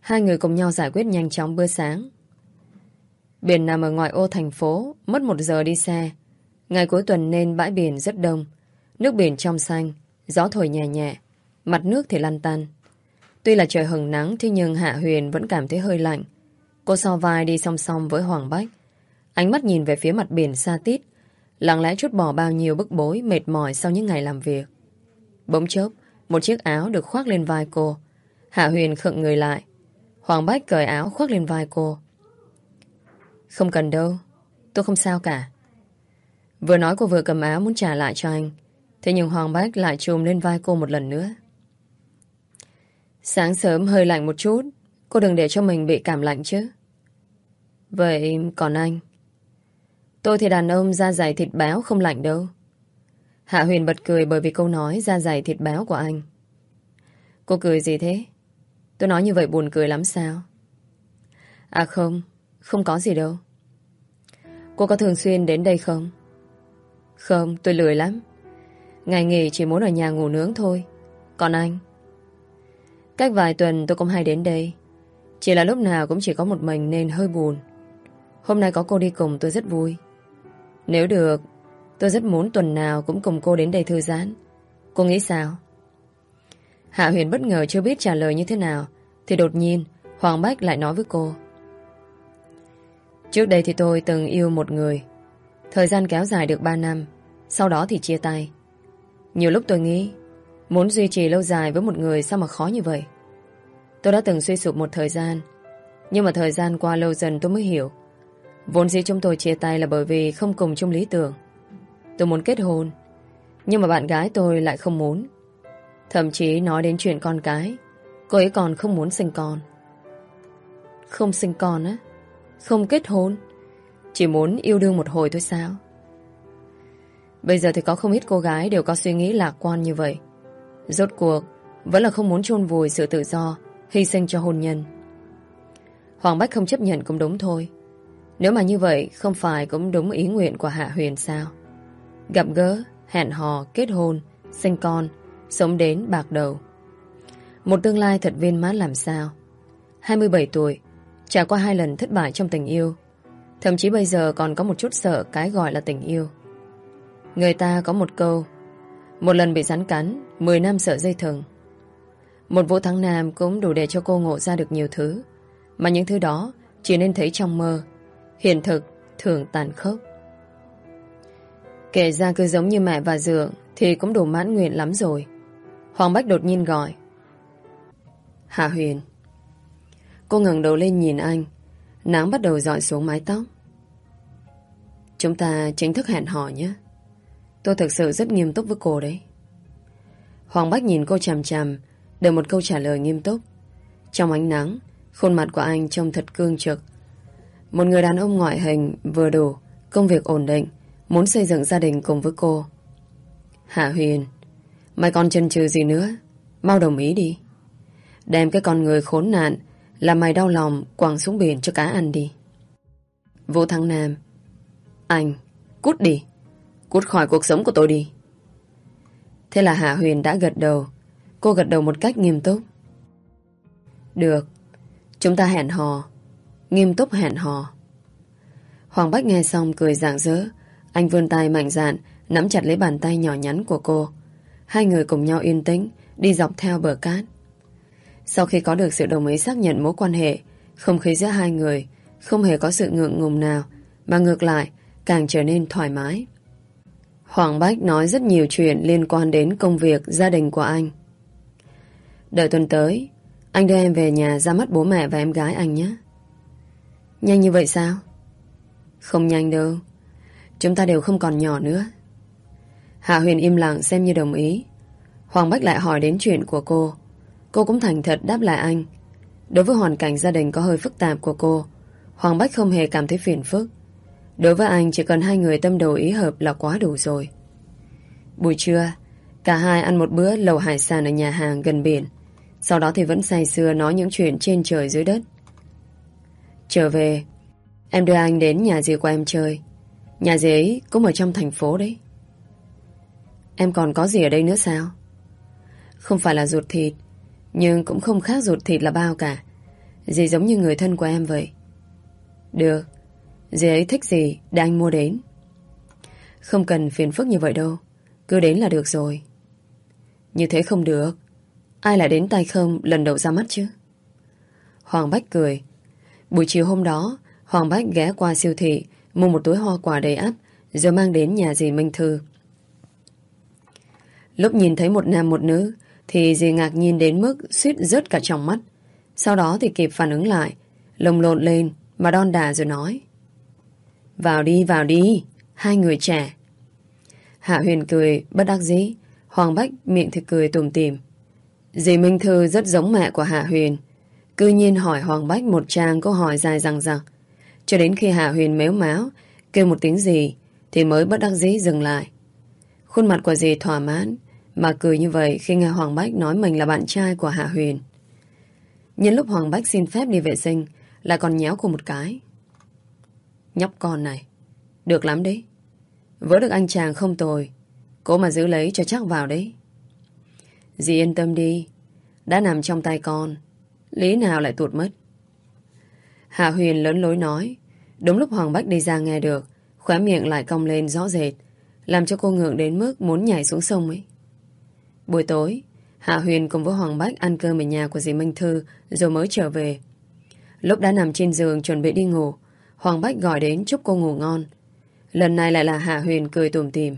Hai người cùng nhau giải quyết nhanh chóng bữa sáng. Biển nằm ở ngoài ô thành phố, mất một giờ đi xe. Ngày cuối tuần nên bãi biển rất đông. Nước biển trong xanh, gió thổi nhẹ nhẹ, mặt nước thì lăn tăn. Tuy là trời hừng nắng thế nhưng Hạ Huyền vẫn cảm thấy hơi lạnh. Cô so vai đi song song với Hoàng Bách. Ánh mắt nhìn về phía mặt biển xa tít, lặng lẽ chút bỏ bao nhiêu bức bối mệt mỏi sau những ngày làm việc. Bỗng chốc, một chiếc áo được khoác lên vai cô. Hạ Huyền khựng người lại. Hoàng Bách cởi áo khoác lên vai cô. Không cần đâu, tôi không sao cả. Vừa nói cô vừa cầm áo muốn trả lại cho anh. Thế nhưng Hoàng Bách lại trùm lên vai cô một lần nữa. Sáng sớm hơi lạnh một chút, cô đừng để cho mình bị cảm lạnh chứ. Vậy còn anh? Tôi thì đàn ông da dày thịt béo không lạnh đâu. Hạ Huyền bật cười bởi vì câu nói da dày thịt béo của anh. Cô cười gì thế? Tôi nói như vậy buồn cười lắm sao? À không, không có gì đâu. Cô có thường xuyên đến đây không? Không, tôi lười lắm. Ngày nghỉ chỉ muốn ở nhà ngủ nướng thôi. Còn anh? Cách vài tuần tôi cũng hay đến đây. Chỉ là lúc nào cũng chỉ có một mình nên hơi buồn. Hôm nay có cô đi cùng tôi rất vui. Nếu được, tôi rất muốn tuần nào cũng cùng cô đến đây thư giãn. Cô nghĩ sao? Hạ Huyền bất ngờ chưa biết trả lời như thế nào thì đột nhiên Hoàng Bách lại nói với cô Trước đây thì tôi từng yêu một người Thời gian kéo dài được 3 năm Sau đó thì chia tay nhiều lúc tôi nghĩ, Muốn duy trì lâu dài với một người sao mà khó như vậy? Tôi đã từng suy sụp một thời gian, Nhưng mà thời gian qua lâu dần tôi mới hiểu. Vốn dĩ chúng tôi chia tay là bởi vì không cùng chung lý tưởng. Tôi muốn kết hôn, Nhưng mà bạn gái tôi lại không muốn. Thậm chí nói đến chuyện con cái, Cô ấy còn không muốn sinh con. Không sinh con á? Không kết hôn, Chỉ muốn yêu đương một hồi thôi sao? Bây giờ thì có không ít cô gái Đều có suy nghĩ lạc quan như vậy. Rốt cuộc Vẫn là không muốn chôn vùi sự tự do Hy sinh cho hôn nhân. Hoàng Bách không chấp nhận cũng đúng thôi. Nếu mà như vậy Không phải cũng đúng ý nguyện của Hạ Huyền sao? Gặp gỡ, hẹn hò, kết hôn Sinh con Sống đến bạc đầu. Một tương lai thật viên mãn làm sao? 27 tuổi Trải qua hai lần thất bại trong tình yêu. Thậm chí bây giờ còn có một chút sợ Cái gọi là tình yêu. Người ta có một câu, Một lần bị rắn cắn 10 năm sợ dây thừng. Một Vũ Thắng Nam cũng đủ để cho cô ngộ ra được nhiều thứ, Mà những thứ đó Chỉ nên thấy trong mơ, Hiện thực, thường tàn khốc. Kể ra cứ giống như mẹ và Dượng Thì cũng đủ mãn nguyện lắm rồi. Hoàng Bách đột nhiên gọi, Hạ Huyền. Cô ngẩng đầu lên nhìn anh Nắng bắt đầu dọi xuống mái tóc. Chúng ta chính thức hẹn hò nhé. Tôi thực sự rất nghiêm túc với cô đấy. Hoàng Bách nhìn cô chằm chằm Đợi một câu trả lời nghiêm túc. Trong ánh nắng, Khuôn mặt của anh trông thật cương trực. Một người đàn ông ngoại hình vừa đủ, Công việc ổn định, Muốn xây dựng gia đình cùng với cô. Hạ Huyền, Mày còn chần chừ gì nữa? Mau đồng ý đi. Đem cái con người khốn nạn làm mày đau lòng quẳng xuống biển cho cá ăn đi. Vũ Thăng Nam, Anh, Cút đi. Cút khỏi cuộc sống của tôi đi. Thế là Hạ Huyền đã gật đầu. Cô gật đầu một cách nghiêm túc. Được. Chúng ta hẹn hò. Nghiêm túc hẹn hò. Hoàng Bách nghe xong cười rạng rỡ. Anh vươn tay mạnh dạn, Nắm chặt lấy bàn tay nhỏ nhắn của cô. Hai người cùng nhau yên tĩnh, Đi dọc theo bờ cát. Sau khi có được sự đồng ý xác nhận mối quan hệ, Không khí giữa hai người Không hề có sự ngượng ngùng nào, Mà ngược lại, càng trở nên thoải mái. Hoàng Bách nói rất nhiều chuyện liên quan đến công việc, gia đình của anh. Đợi tuần tới, anh đưa em về nhà ra mắt bố mẹ và em gái anh nhé. Nhanh như vậy sao? Không nhanh đâu. Chúng ta đều không còn nhỏ nữa. Hạ Huyền im lặng xem như đồng ý. Hoàng Bách lại hỏi đến chuyện của cô. Cô cũng thành thật đáp lại anh. Đối với hoàn cảnh gia đình có hơi phức tạp của cô, Hoàng Bách không hề cảm thấy phiền phức. Đối với anh chỉ cần hai người tâm đầu ý hợp là quá đủ rồi. Buổi trưa, cả hai ăn một bữa lẩu hải sản ở nhà hàng gần biển. Sau đó thì vẫn say sưa nói những chuyện trên trời dưới đất. Trở về, em đưa anh đến nhà dì của em chơi. Nhà dì ấy cũng ở trong thành phố đấy. Em còn có gì ở đây nữa sao? Không phải là ruột thịt, nhưng cũng không khác ruột thịt là bao cả. Dì giống như người thân của em vậy. Được, Dì ấy thích gì để anh mua đến. Không cần phiền phức như vậy đâu, Cứ đến là được rồi. Như thế không được, Ai lại đến tay không lần đầu ra mắt chứ? Hoàng Bách cười. Buổi chiều hôm đó, Hoàng Bách ghé qua siêu thị, Mua một túi hoa quả đầy ắp Rồi mang đến nhà dì Minh Thư. Lúc nhìn thấy một nam một nữ, Thì dì ngạc nhiên đến mức suýt rớt cả trong mắt. Sau đó thì kịp phản ứng lại, Lồng lộn lên Mà đon đà rồi nói vào đi, vào đi. Hai người trẻ. Hạ Huyền cười, bất đắc dĩ. Hoàng Bách miệng thì cười tùm tìm. Dì Minh Thư rất giống mẹ của Hạ Huyền. Cư nhiên hỏi Hoàng Bách một trang câu hỏi dài rằng rằng. Cho đến khi Hạ Huyền méo máu, kêu một tiếng gì, thì mới bất đắc dĩ dừng lại. Khuôn mặt của dì thỏa mãn, mà cười như vậy khi nghe Hoàng Bách nói mình là bạn trai của Hạ Huyền. Nhân lúc Hoàng Bách xin phép đi vệ sinh, lại còn nhéo cô một cái. Nhóc con này. Được lắm đấy. Vỡ được anh chàng không tồi. Cố mà giữ lấy cho chắc vào đấy. Dì yên tâm đi. Đã nằm trong tay con. Lý nào lại tuột mất? Hạ Huyền lớn lối nói. Đúng lúc Hoàng Bách đi ra nghe được, Khóe miệng lại cong lên rõ rệt, Làm cho cô ngượng đến mức muốn nhảy xuống sông ấy. Buổi tối, Hạ Huyền cùng với Hoàng Bách ăn cơm ở nhà của dì Minh Thư Rồi mới trở về. Lúc đã nằm trên giường chuẩn bị đi ngủ Hoàng Bách gọi đến chúc cô ngủ ngon. Lần này lại là Hạ Huyền cười tùm tìm.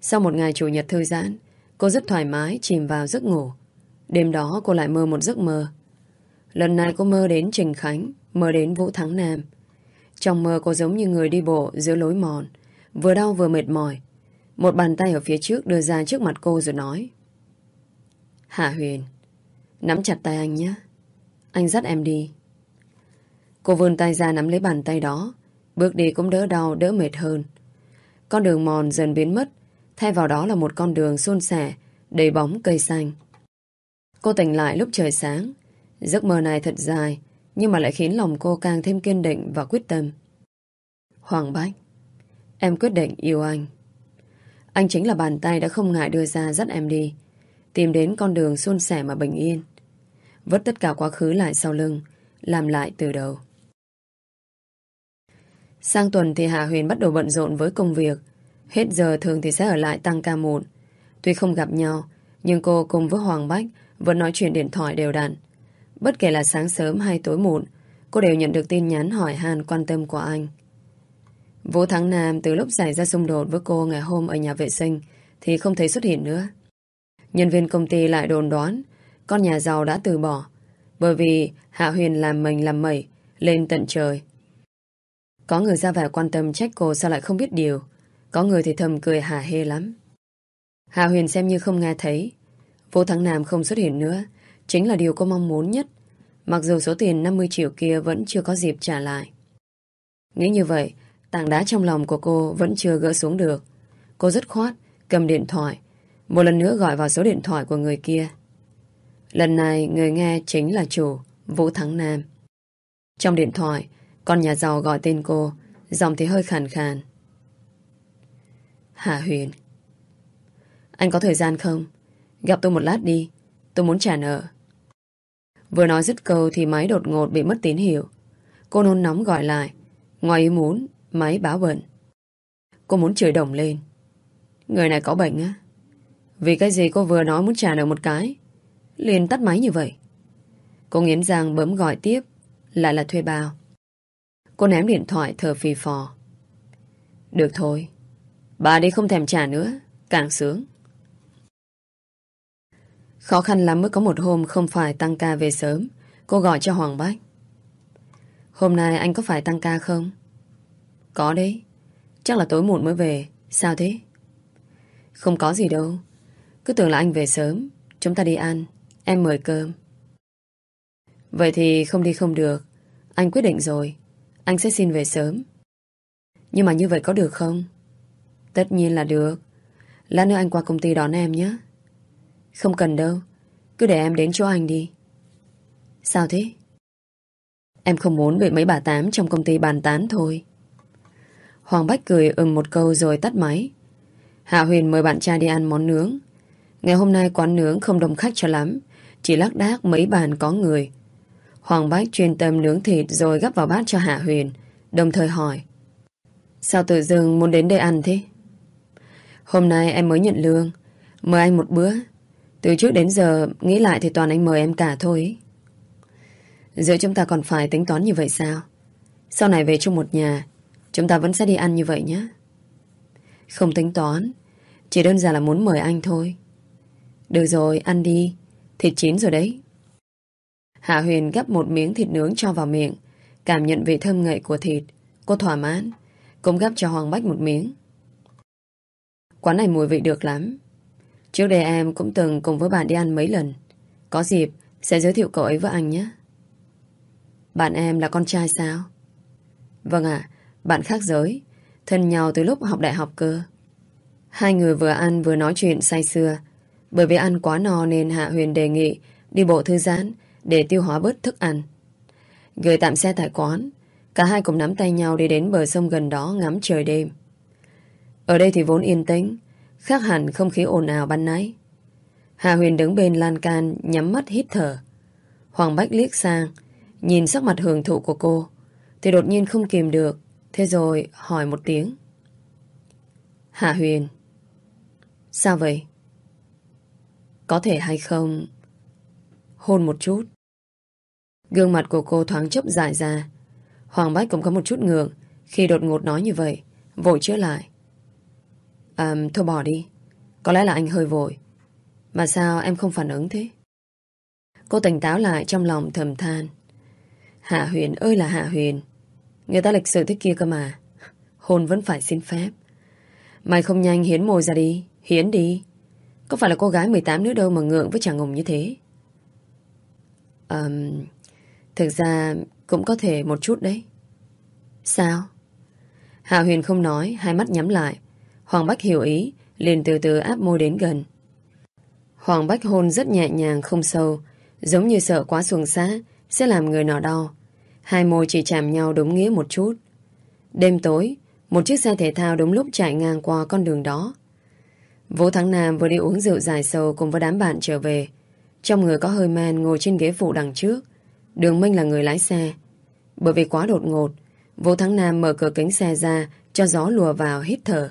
Sau một ngày chủ nhật thư giãn, cô rất thoải mái chìm vào giấc ngủ. Đêm đó cô lại mơ một giấc mơ. Lần này cô mơ đến Trình Khánh, mơ đến Vũ Thắng Nam. Trong mơ cô giống như người đi bộ giữa lối mòn, vừa đau vừa mệt mỏi. Một bàn tay ở phía trước đưa ra trước mặt cô rồi nói. Hạ Huyền, nắm chặt tay anh nhé. Anh dắt em đi. Cô vươn tay ra nắm lấy bàn tay đó. Bước đi cũng đỡ đau, đỡ mệt hơn. Con đường mòn dần biến mất. Thay vào đó là một con đường xôn xẻ, đầy bóng cây xanh. Cô tỉnh lại lúc trời sáng. Giấc mơ này thật dài, nhưng mà lại khiến lòng cô càng thêm kiên định và quyết tâm. Hoàng Bách, em quyết định yêu anh. Anh chính là bàn tay đã không ngại đưa ra dắt em đi, tìm đến con đường suôn sẻ mà bình yên. Vứt tất cả quá khứ lại sau lưng, làm lại từ đầu. Sang tuần thì Hạ Huyền bắt đầu bận rộn với công việc. Hết giờ thường thì sẽ ở lại tăng ca muộn. Tuy không gặp nhau, nhưng cô cùng với Hoàng Bách vẫn nói chuyện điện thoại đều đặn. Bất kể là sáng sớm hay tối muộn, cô đều nhận được tin nhắn hỏi han quan tâm của anh. Vũ Thắng Nam từ lúc xảy ra xung đột với cô ngày hôm ở nhà vệ sinh thì không thấy xuất hiện nữa. Nhân viên công ty lại đồn đoán con nhà giàu đã từ bỏ bởi vì Hạ Huyền làm mình làm mẩy lên tận trời. Có người ra vẻ quan tâm trách cô sao lại không biết điều. Có người thì thầm cười hả hê lắm. Hạ Huyền xem như không nghe thấy. Vô Thắng Nam không xuất hiện nữa chính là điều cô mong muốn nhất. Mặc dù số tiền 50 triệu kia vẫn chưa có dịp trả lại. Nghĩ như vậy, tảng đá trong lòng của cô vẫn chưa gỡ xuống được. Cô rất khoát, cầm điện thoại. Một lần nữa gọi vào số điện thoại của người kia. Lần này người nghe chính là chủ, Vũ Thắng Nam. Trong điện thoại, con nhà giàu gọi tên cô, giọng thì hơi khàn khàn. Hạ Huyền. Anh có thời gian không? Gặp tôi một lát đi, tôi muốn trả nợ. Vừa nói dứt câu thì máy đột ngột bị mất tín hiệu. Cô nôn nóng gọi lại. Ngoài ý muốn, máy báo bận. Cô muốn chửi đồng lên. Người này có bệnh á? Vì cái gì cô vừa nói muốn trả nợ một cái liền tắt máy như vậy Cô nghiến răng bấm gọi tiếp Lại là thuê bao Cô ném điện thoại thở phì phò Được thôi, Bà đi không thèm trả nữa, Càng sướng Khó khăn lắm mới có một hôm Không phải tăng ca về sớm, Cô gọi cho Hoàng Bách Hôm nay anh có phải tăng ca không? Có đấy, Chắc là tối muộn mới về, Sao thế? Không có gì đâu, Cứ tưởng là anh về sớm, Chúng ta đi ăn, Em mời cơm. Vậy thì không đi không được. Anh quyết định rồi. Anh sẽ xin về sớm. Nhưng mà như vậy có được không? Tất nhiên là được. Lát nữa anh qua công ty đón em nhé. Không cần đâu. Cứ để em đến chỗ anh đi. Sao thế? Em không muốn bị mấy bà tám trong công ty bàn tán thôi. Hoàng Bách cười ừm một câu rồi tắt máy. Hạ Huyền mời bạn trai đi ăn món nướng. Ngày hôm nay quán nướng không đông khách cho lắm. Chỉ lắc đác mấy bàn có người Hoàng Bách chuyên tâm nướng thịt Rồi gấp vào bát cho Hạ Huyền, Đồng thời hỏi, Sao tự dưng muốn đến đây ăn thế? Hôm nay em mới nhận lương, Mời anh một bữa. Từ trước đến giờ Nghĩ lại thì toàn anh mời em cả thôi. Giữa chúng ta còn phải tính toán như vậy sao? Sau này về chung một nhà, Chúng ta vẫn sẽ đi ăn như vậy nhé. Không tính toán, Chỉ đơn giản là muốn mời anh thôi. Được rồi, ăn đi, Thịt chín rồi đấy. Hạ Huyền gấp một miếng thịt nướng cho vào miệng, cảm nhận vị thơm ngậy của thịt. Cô thỏa mãn, cũng gấp cho Hoàng Bách một miếng. Quán này mùi vị được lắm. Trước đây em cũng từng cùng với bạn đi ăn mấy lần. Có dịp sẽ giới thiệu cậu ấy với anh nhé. Bạn em là con trai sao? Vâng ạ, bạn khác giới. Thân nhau từ lúc học đại học cơ. Hai người vừa ăn vừa nói chuyện say sưa. Bởi vì ăn quá no nên Hạ Huyền đề nghị đi bộ thư giãn để tiêu hóa bớt thức ăn. Gửi tạm xe tại quán, cả hai cùng nắm tay nhau đi đến bờ sông gần đó ngắm trời đêm. Ở đây thì vốn yên tĩnh, khác hẳn không khí ồn ào ban nãy. Hạ Huyền đứng bên lan can nhắm mắt hít thở. Hoàng Bách liếc sang, nhìn sắc mặt hưởng thụ của cô, thì đột nhiên không kìm được, thế rồi hỏi một tiếng. Hạ Huyền, sao vậy? Có thể hay không Hôn một chút Gương mặt của cô thoáng chốc dài ra. Hoàng Bách cũng có một chút ngượng Khi đột ngột nói như vậy Vội chữa lại. À thôi bỏ đi. Có lẽ là anh hơi vội. Mà sao em không phản ứng thế? Cô tỉnh táo lại trong lòng thầm than. Hạ Huyền ơi là Hạ Huyền. Người ta lịch sự thế kia cơ mà. Hôn vẫn phải xin phép. Mày không nhanh hiến môi ra đi. Hiến đi. Có phải là cô gái 18 nữa đâu mà ngượng với chàng ngùng như thế? Um, thực ra cũng có thể một chút đấy. Sao? Hạ Huyền không nói, hai mắt nhắm lại. Hoàng Bách hiểu ý, liền từ từ áp môi đến gần. Hoàng Bách hôn rất nhẹ nhàng, không sâu, giống như sợ quá xuồng xá sẽ làm người nọ đau. Hai môi chỉ chạm nhau đúng nghĩa một chút. Đêm tối, một chiếc xe thể thao đúng lúc chạy ngang qua con đường đó. Vũ Thắng Nam vừa đi uống rượu dài sâu cùng với đám bạn trở về. Trong người có hơi men ngồi trên ghế phụ đằng trước. Đường Minh là người lái xe. Bởi vì quá đột ngột, Vũ Thắng Nam mở cửa kính xe ra cho gió lùa vào hít thở.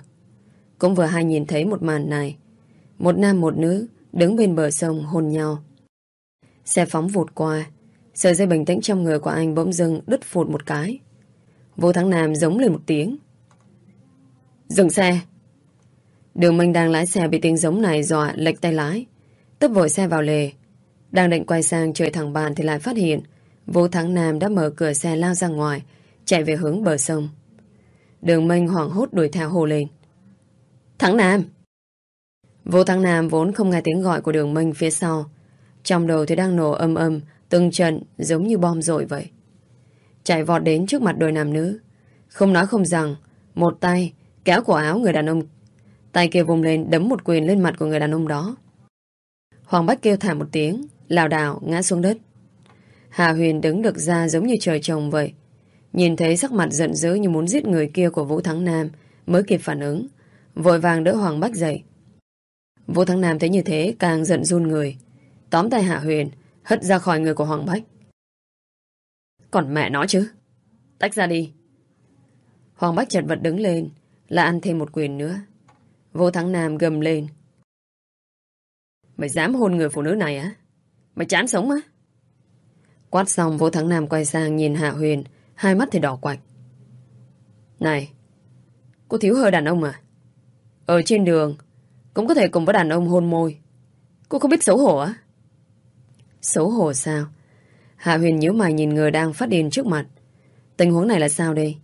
Cũng vừa hay nhìn thấy một màn này. Một nam một nữ đứng bên bờ sông hôn nhau. Xe phóng vụt qua, sợi dây bình tĩnh trong người của anh bỗng dưng đứt phụt một cái. Vô Thắng Nam giống lên một tiếng. Dừng xe! Đường Minh đang lái xe bị tiếng giống này dọa lệch tay lái. Tấp vội xe vào lề. Đang định quay sang chơi thẳng bàn thì lại phát hiện Vũ Thắng Nam đã mở cửa xe lao ra ngoài, chạy về hướng bờ sông. Đường Minh hoảng hốt đuổi theo hồ lên. Thắng Nam! Vũ Thắng Nam vốn không nghe tiếng gọi của đường Minh phía sau. Trong đầu thì đang nổ âm âm, từng trận giống như bom rội vậy. Chạy vọt đến trước mặt đôi nam nữ. Không nói không rằng, một tay kéo cổ áo người đàn ông, tay kia vùng lên đấm một quyền lên mặt của người đàn ông đó. Hoàng Bách kêu thả một tiếng, lảo đảo ngã xuống đất. Hà Huyền đứng được ra giống như trời trồng vậy. Nhìn thấy sắc mặt giận dữ như muốn giết người kia của Vũ Thắng Nam, mới kịp phản ứng. Vội vàng đỡ Hoàng Bách dậy. Vũ Thắng Nam thấy như thế, càng giận run người. Tóm tay Hạ Huyền, hất ra khỏi người của Hoàng Bách. Còn mẹ nó chứ. Tách ra đi. Hoàng Bách chật vật đứng lên là ăn thêm một quyền nữa. Vũ Thắng Nam gầm lên. Mày dám hôn người phụ nữ này á? Mày chán sống á? Quát xong, Vũ Thắng Nam quay sang nhìn Hạ Huyền, Hai mắt thì đỏ quạch. Này, Cô thiếu hơi đàn ông à? Ở trên đường, Cũng có thể cùng với đàn ông hôn môi. Cô không biết xấu hổ á? Xấu hổ sao? Hạ Huyền nhíu mày nhìn người đang phát điên trước mặt. Tình huống này là sao đây?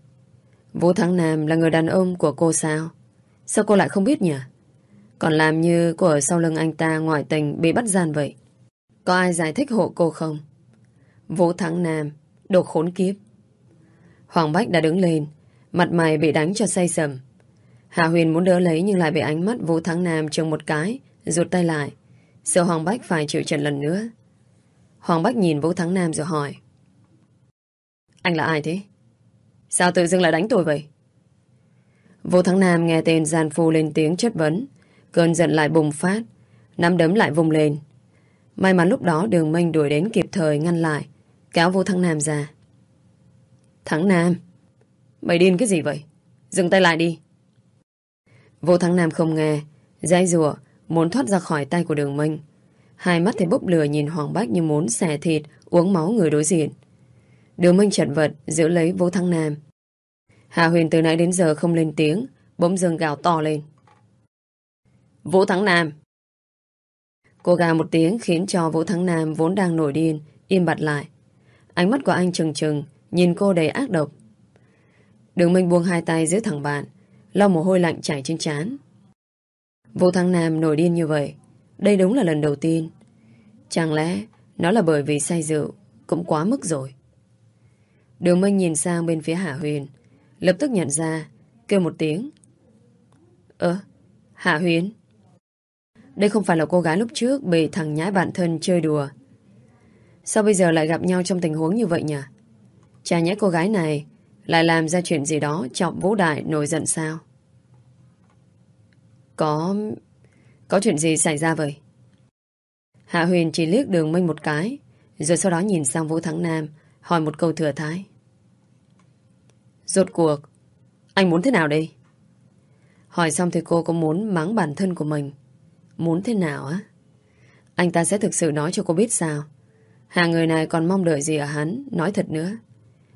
Vũ Thắng Nam là người đàn ông của cô sao? Sao cô lại không biết nhỉ? Còn làm như cô ở sau lưng anh ta Ngoại tình bị bắt gian vậy. Có ai giải thích hộ cô không? Vũ Thắng Nam, Đồ khốn kiếp. Hoàng Bách đã đứng lên, Mặt mày bị đánh cho say sầm. Hạ Huyền muốn đỡ lấy nhưng lại bị ánh mắt Vũ Thắng Nam trông một cái, Rụt tay lại. Sợ Hoàng Bách phải chịu trận lần nữa. Hoàng Bách nhìn Vũ Thắng Nam rồi hỏi. Anh là ai thế? Sao tự dưng lại đánh tôi vậy? Vũ Thắng Nam nghe tên gian phu lên tiếng chất vấn. Cơn giận lại bùng phát, Nắm đấm lại vùng lên. May mắn lúc đó đường minh đuổi đến kịp thời ngăn lại. Kéo Vũ Thắng Nam ra. Thắng Nam? Mày điên cái gì vậy? Dừng tay lại đi. Vô Thắng Nam không nghe. Dây rùa, Muốn thoát ra khỏi tay của đường minh. Hai mắt thì bốc lửa nhìn Hoàng Bách như muốn xẻ thịt, Uống máu người đối diện. Đường minh chật vật, giữ lấy Vô Thắng Nam. Hà Huyền từ nãy đến giờ không lên tiếng, Bỗng dưng gào to lên. Vũ Thắng Nam! Cô gào một tiếng khiến cho Vũ Thắng Nam vốn đang nổi điên, Im bặt lại. Ánh mắt của anh trừng trừng, Nhìn cô đầy ác độc. Đường Minh buông hai tay giữ thẳng bạn, lau mồ hôi lạnh chảy trên trán. Vô thăng Nam nổi điên như vậy, Đây đúng là lần đầu tiên. Chẳng lẽ Nó là bởi vì say rượu Cũng quá mức rồi? Đường Minh nhìn sang bên phía Hạ Huyền, Lập tức nhận ra, Kêu một tiếng. Ơ, Hạ Huyền? Đây không phải là cô gái lúc trước Bị thằng nhái bạn thân chơi đùa. Sao bây giờ lại gặp nhau trong tình huống như vậy nhỉ? Chả nhẽ cô gái này Lại làm ra chuyện gì đó Chọc Vũ Đại nổi giận sao? Có Có chuyện gì xảy ra vậy? Hạ Huyền chỉ liếc đường minh một cái, Rồi sau đó nhìn sang Vũ Thắng Nam, Hỏi một câu thừa thái. Rốt cuộc, Anh muốn thế nào đây? Hỏi xong thì cô có muốn mắng bản thân của mình? Muốn thế nào á? Anh ta sẽ thực sự nói cho cô biết sao? Hàng người này còn mong đợi gì ở hắn? Nói thật nữa.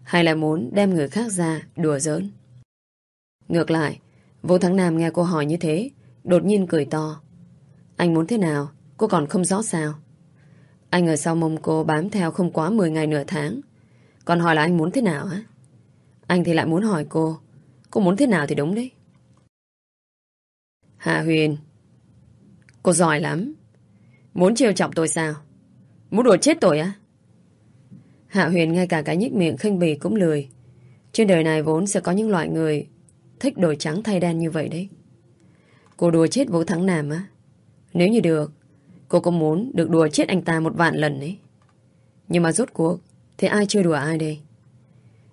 Hay là muốn đem người khác ra đùa giỡn? Ngược lại, Vũ Thắng Nam nghe cô hỏi như thế, Đột nhiên cười to. Anh muốn thế nào? Cô còn không rõ sao? Anh ở sau mông cô bám theo không quá 10 ngày nửa tháng. Còn hỏi là anh muốn thế nào á? Anh thì lại muốn hỏi cô Cô muốn thế nào thì đúng đấy. Hạ Huyền, Cô giỏi lắm. Muốn chiêu chọc tôi sao? Muốn đùa chết tội á? Hạ Huyền ngay cả cái nhích miệng khinh bì cũng lười. Trên đời này vốn sẽ có những loại người Thích đổi trắng thay đen như vậy đấy. Cô đùa chết Vũ Thắng Nam á? Nếu như được, Cô cũng muốn được đùa chết anh ta một vạn lần ấy? Nhưng mà rốt cuộc Thì ai chơi đùa ai đây?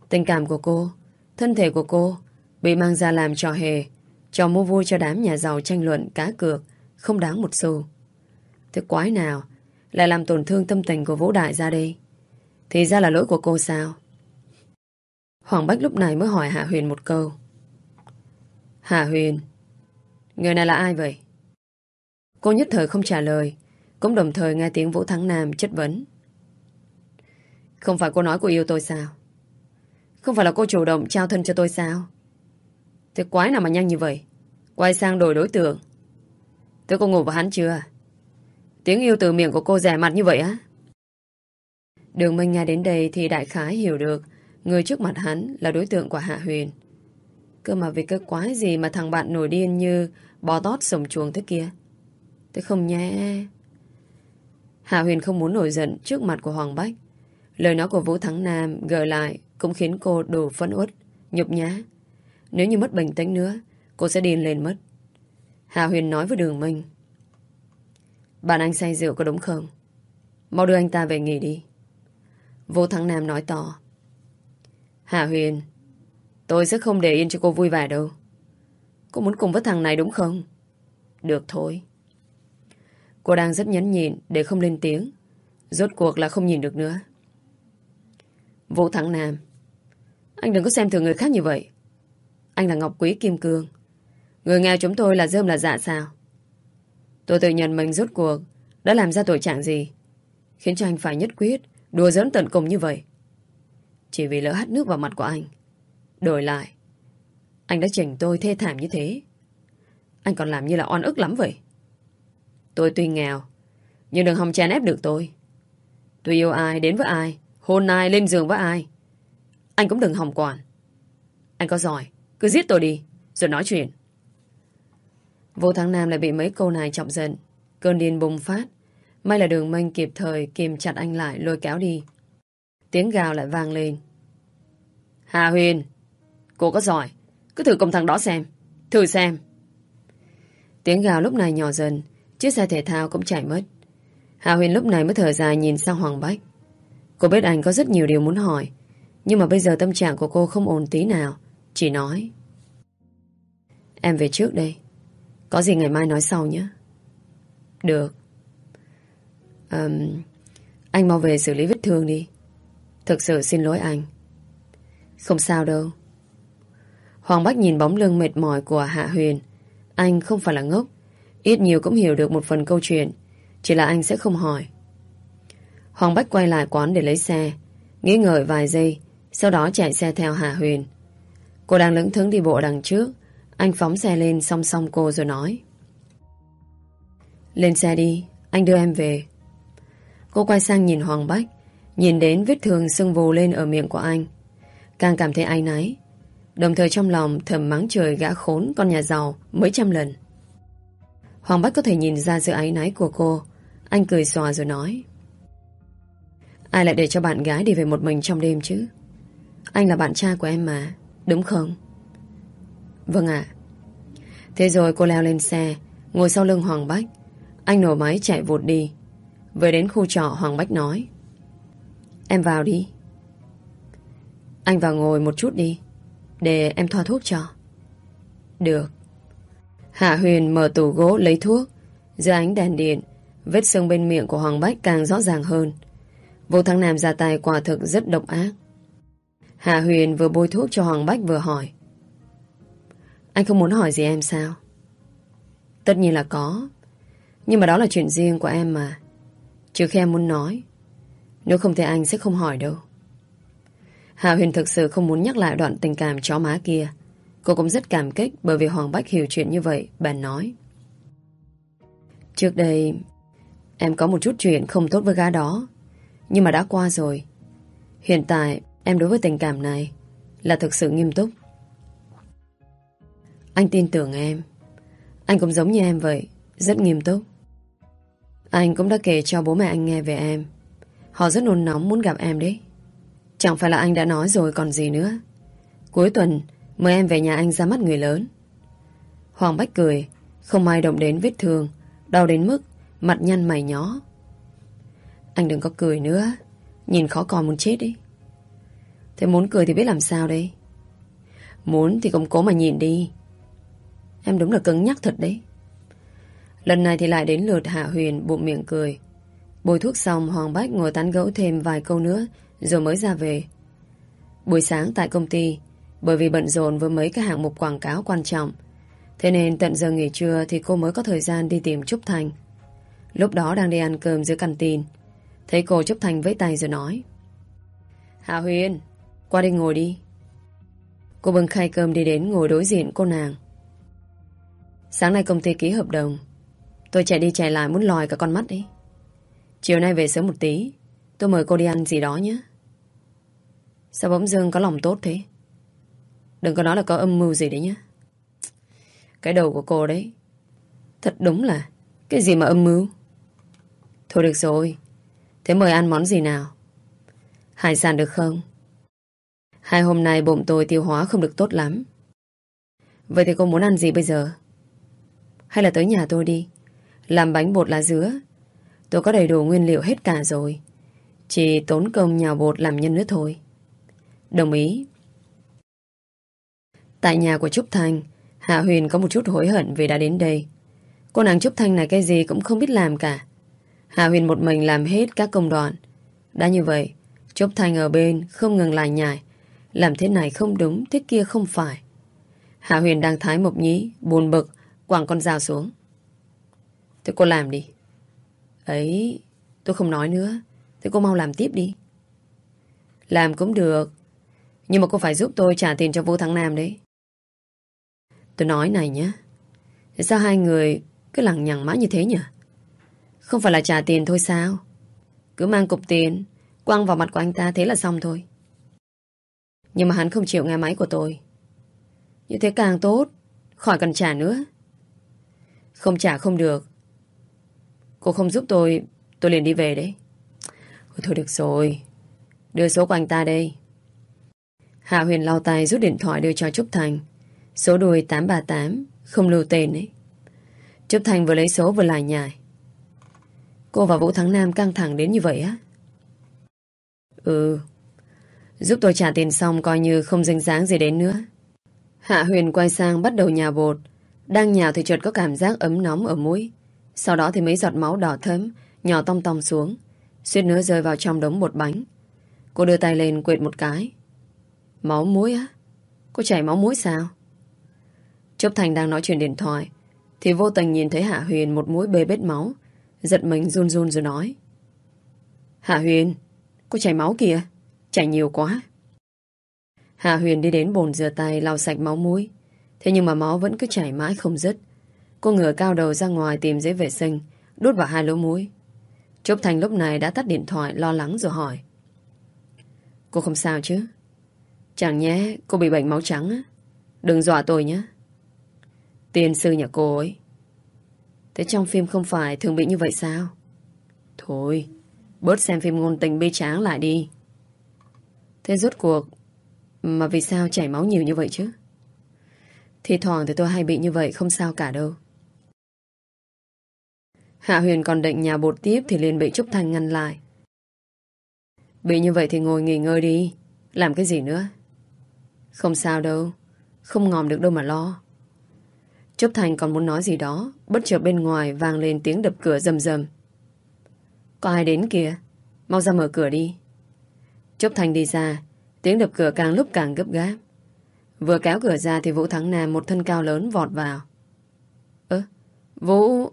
Tình cảm của cô, Thân thể của cô Bị mang ra làm trò hề, Trò mua vui cho đám nhà giàu tranh luận cá cược Không đáng một xu. Thế quái nào lại làm tổn thương tâm tình của Vũ Đại ra đây Thì ra là lỗi của cô sao Hoàng Bách lúc này mới hỏi Hạ Huyền một câu Hạ Huyền Người này là ai vậy Cô nhất thời không trả lời, cũng đồng thời nghe tiếng Vũ Thắng Nam chất vấn. Không phải cô nói cô yêu tôi sao? Không phải là cô chủ động trao thân cho tôi sao? Thế quái nào mà nhanh như vậy? Quay sang đổi đối tượng. Tôi có ngủ với hắn chưa? À? Tiếng yêu từ miệng của cô rẻ mặt như vậy á? Đường Minh nghe đến đây thì đại khái hiểu được người trước mặt hắn là đối tượng của Hạ Huyền. Cơ mà vì cái quái gì mà thằng bạn nổi điên như bò tót sổng chuồng thế kia? Thế không nhé. Hạ Huyền không muốn nổi giận trước mặt của Hoàng Bách. Lời nói của Vũ Thắng Nam gợi lại cũng khiến cô đổ phấn uất, nhục nhá. Nếu như mất bình tĩnh nữa, cô sẽ điên lên mất. Hạ Huyền nói với Đường Minh. Bạn anh say rượu có đúng không? Mau đưa anh ta về nghỉ đi. Vô Thắng Nam nói to. Hạ Huyền, tôi sẽ không để yên cho cô vui vẻ đâu. Cô muốn cùng với thằng này đúng không? Được thôi. Cô đang rất nhấn nhịn để không lên tiếng. Rốt cuộc là không nhìn được nữa. Vũ Thắng Nam, anh đừng có xem thường người khác như vậy. Anh là Ngọc Quý Kim Cương. Người nghèo chúng tôi là dơm là dạ sao? Tôi tự nhận mình rốt cuộc đã làm ra tội trạng gì khiến cho anh phải nhất quyết đùa giỡn tận cùng như vậy. Chỉ vì lỡ hắt nước vào mặt của anh. Đổi lại, anh đã chỉnh tôi thê thảm như thế. Anh còn làm như là oan ức lắm vậy. Tôi tuy nghèo, nhưng đừng hòng chèn ép được tôi. Tôi yêu ai, đến với ai, hôn ai, lên giường với ai. Anh cũng đừng hòng quản. Anh có giỏi, cứ giết tôi đi, rồi nói chuyện. Vô Thắng Nam lại bị mấy câu này chọc giận. Cơn điên bùng phát. May là đường manh kịp thời kìm chặt anh lại lôi kéo đi. Tiếng gào lại vang lên. Hà Huyền, cô có giỏi. Cứ thử cùng thằng đó xem. Thử xem. Tiếng gào lúc này nhỏ dần. Chiếc xe thể thao cũng chạy mất. Hà Huyền lúc này mới thở dài nhìn sang Hoàng Bách. Cô biết anh có rất nhiều điều muốn hỏi. Nhưng mà bây giờ tâm trạng của cô không ổn tí nào. Chỉ nói. Em về trước đây. Có gì ngày mai nói sau nhé. Được. Um, anh mau về xử lý vết thương đi. Thực sự xin lỗi anh. Không sao đâu. Hoàng Bách nhìn bóng lưng mệt mỏi của Hạ Huyền. Anh không phải là ngốc. Ít nhiều cũng hiểu được một phần câu chuyện. Chỉ là anh sẽ không hỏi. Hoàng Bách quay lại quán để lấy xe. Nghĩ ngợi vài giây. Sau đó chạy xe theo Hạ Huyền. Cô đang lững thững đi bộ đằng trước. Anh phóng xe lên song song cô rồi nói. Lên xe đi, anh đưa em về. Cô quay sang nhìn Hoàng Bách, nhìn đến vết thương sưng vù lên ở miệng của anh. Càng cảm thấy ai náy. Đồng thời trong lòng thầm mắng trời gã khốn con nhà giàu mấy trăm lần. Hoàng Bách có thể nhìn ra sự áy náy của cô. Anh cười xòa rồi nói. Ai lại để cho bạn gái đi về một mình trong đêm chứ? Anh là bạn trai của em mà, đúng không? Vâng ạ. Thế rồi cô leo lên xe, ngồi sau lưng Hoàng Bách. Anh nổ máy chạy vụt đi. Về đến khu trọ Hoàng Bách nói. Em vào đi. Anh vào ngồi một chút đi. Để em thoa thuốc cho. Được. Hạ Huyền mở tủ gỗ lấy thuốc. Dưới ánh đèn điện, vết sưng bên miệng của Hoàng Bách càng rõ ràng hơn. Vô Thắng Nam ra tay quả thực rất độc ác. Hạ Huyền vừa bôi thuốc cho Hoàng Bách vừa hỏi. Anh không muốn hỏi gì em sao? Tất nhiên là có. Nhưng mà đó là chuyện riêng của em mà. Trừ khi em muốn nói. Nếu không thì anh sẽ không hỏi đâu. Hạ Huyền thực sự không muốn nhắc lại đoạn tình cảm chó má kia. Cô cũng rất cảm kích bởi vì Hoàng Bách hiểu chuyện như vậy, bèn nói. Trước đây, em có một chút chuyện không tốt với gã đó. Nhưng mà đã qua rồi. Hiện tại, em đối với tình cảm này là thực sự nghiêm túc. Anh tin tưởng em. Anh cũng giống như em vậy, rất nghiêm túc. Anh cũng đã kể cho bố mẹ anh nghe về em. Họ rất nôn nóng muốn gặp em đấy. Chẳng phải là anh đã nói rồi còn gì nữa. Cuối tuần, mời em về nhà anh ra mắt người lớn. Hoàng Bách cười, không ai động đến vết thương, đau đến mức mặt nhăn mày nhó. Anh đừng có cười nữa, nhìn khó coi muốn chết đi. Thế muốn cười thì biết làm sao đây? Muốn thì cũng cố mà nhìn đi. Em đúng là cứng nhắc thật đấy. Lần này thì lại đến lượt Hạ Huyền bụng miệng cười. Bồi thuốc xong Hoàng Bách ngồi tán gẫu thêm vài câu nữa rồi mới ra về. Buổi sáng tại công ty bởi vì bận rộn với mấy cái hạng mục quảng cáo quan trọng Thế nên tận giờ nghỉ trưa thì cô mới có thời gian đi tìm Trúc Thành. Lúc đó đang đi ăn cơm dưới căn tin. Thấy cô Trúc Thành với tay rồi nói. Hạ Huyền, qua đây ngồi đi. Cô bưng khay cơm đi đến ngồi đối diện cô nàng. Sáng nay công ty ký hợp đồng. Tôi chạy đi chạy lại muốn lòi cả con mắt đi. Chiều nay về sớm một tí. Tôi mời cô đi ăn gì đó nhé. Sao bỗng dưng có lòng tốt thế? Đừng có nói là có âm mưu gì đấy nhé. Cái đầu của cô đấy. Thật đúng là cái gì mà âm mưu? Thôi được rồi. Thế mời ăn món gì nào? Hải sản được không? Hai hôm nay bụng tôi tiêu hóa không được tốt lắm. Vậy thì cô muốn ăn gì bây giờ? Hay là tới nhà tôi đi. Làm bánh bột lá dứa. Tôi có đầy đủ nguyên liệu hết cả rồi. Chỉ tốn công nhào bột làm nhân nữa thôi. Đồng ý. Tại nhà của Trúc Thanh, Hạ Huyền có một chút hối hận vì đã đến đây. Cô nàng Trúc Thanh này cái gì cũng không biết làm cả. Hạ Huyền một mình làm hết các công đoạn. Đã như vậy, Trúc Thanh ở bên không ngừng lại nhải. Làm thế này không đúng, thế kia không phải. Hạ Huyền đang thái mộc nhí, buồn bực, quẳng con dao xuống. Thế cô làm đi. Ấy, tôi không nói nữa. Thế cô mau làm tiếp đi. Làm cũng được. Nhưng mà cô phải giúp tôi trả tiền cho Vũ Thắng Nam đấy. Tôi nói này nhé. Sao hai người cứ lằng nhằng mãi như thế nhỉ? Không phải là trả tiền thôi sao? Cứ mang cục tiền, quăng vào mặt của anh ta thế là xong thôi. Nhưng mà hắn không chịu nghe máy của tôi. Như thế càng tốt, khỏi cần trả nữa. Không trả không được. Cô không giúp tôi, tôi liền đi về đấy. Ôi, thôi được rồi, đưa số của anh ta đây. Hạ Huyền lau tay rút điện thoại đưa cho Trúc Thành. Số đuôi 838, không lưu tên ấy. Trúc Thành vừa lấy số vừa lại nhài. Cô và Vũ Thắng Nam căng thẳng đến như vậy á? Ừ. Giúp tôi trả tiền xong coi như không danh dáng gì đến nữa. Hạ Huyền quay sang bắt đầu nhào bột. Đang nhào thì chợt có cảm giác ấm nóng ở mũi. Sau đó thì mấy giọt máu đỏ thấm, nhỏ tong tong xuống. Suýt nữa rơi vào trong đống bột bánh. Cô đưa tay lên quệt một cái. Máu mũi á? Cô chảy máu mũi sao? Trúc Thành đang nói chuyện điện thoại thì vô tình nhìn thấy Hạ Huyền một mũi bê bết máu giật mình run run rồi nói Hạ Huyền Cô chảy máu kìa Chảy nhiều quá Hạ Huyền đi đến bồn rửa tay lau sạch máu mũi Thế nhưng mà máu vẫn cứ chảy mãi không dứt. Cô ngửa cao đầu ra ngoài tìm giấy vệ sinh, Đút vào hai lỗ mũi. Trúc Thành lúc này đã tắt điện thoại, lo lắng rồi hỏi. Cô không sao chứ? Chẳng nhé cô bị bệnh máu trắng á? Đừng dọa tôi nhé. Tiên sư nhà cô ấy. Thế trong phim không phải thường bị như vậy sao? Thôi, Bớt xem phim ngôn tình bi tráng lại đi. Thế rốt cuộc, Mà vì sao chảy máu nhiều như vậy chứ? Thì thoảng thì tôi hay bị như vậy, Không sao cả đâu. Hạ Huyền còn định nhà bột tiếp Thì liền bị Trúc Thanh ngăn lại. Bị như vậy thì ngồi nghỉ ngơi đi, Làm cái gì nữa? Không sao đâu, Không ngòm được đâu mà lo. Trúc Thành còn muốn nói gì đó, Bất chợt bên ngoài vang lên tiếng đập cửa rầm rầm. Có ai đến kìa? Mau ra mở cửa đi. Trúc Thành đi ra, Tiếng đập cửa càng lúc càng gấp gáp. Vừa kéo cửa ra thì Vũ Thắng Nam Một thân cao lớn vọt vào. Ơ, Vũ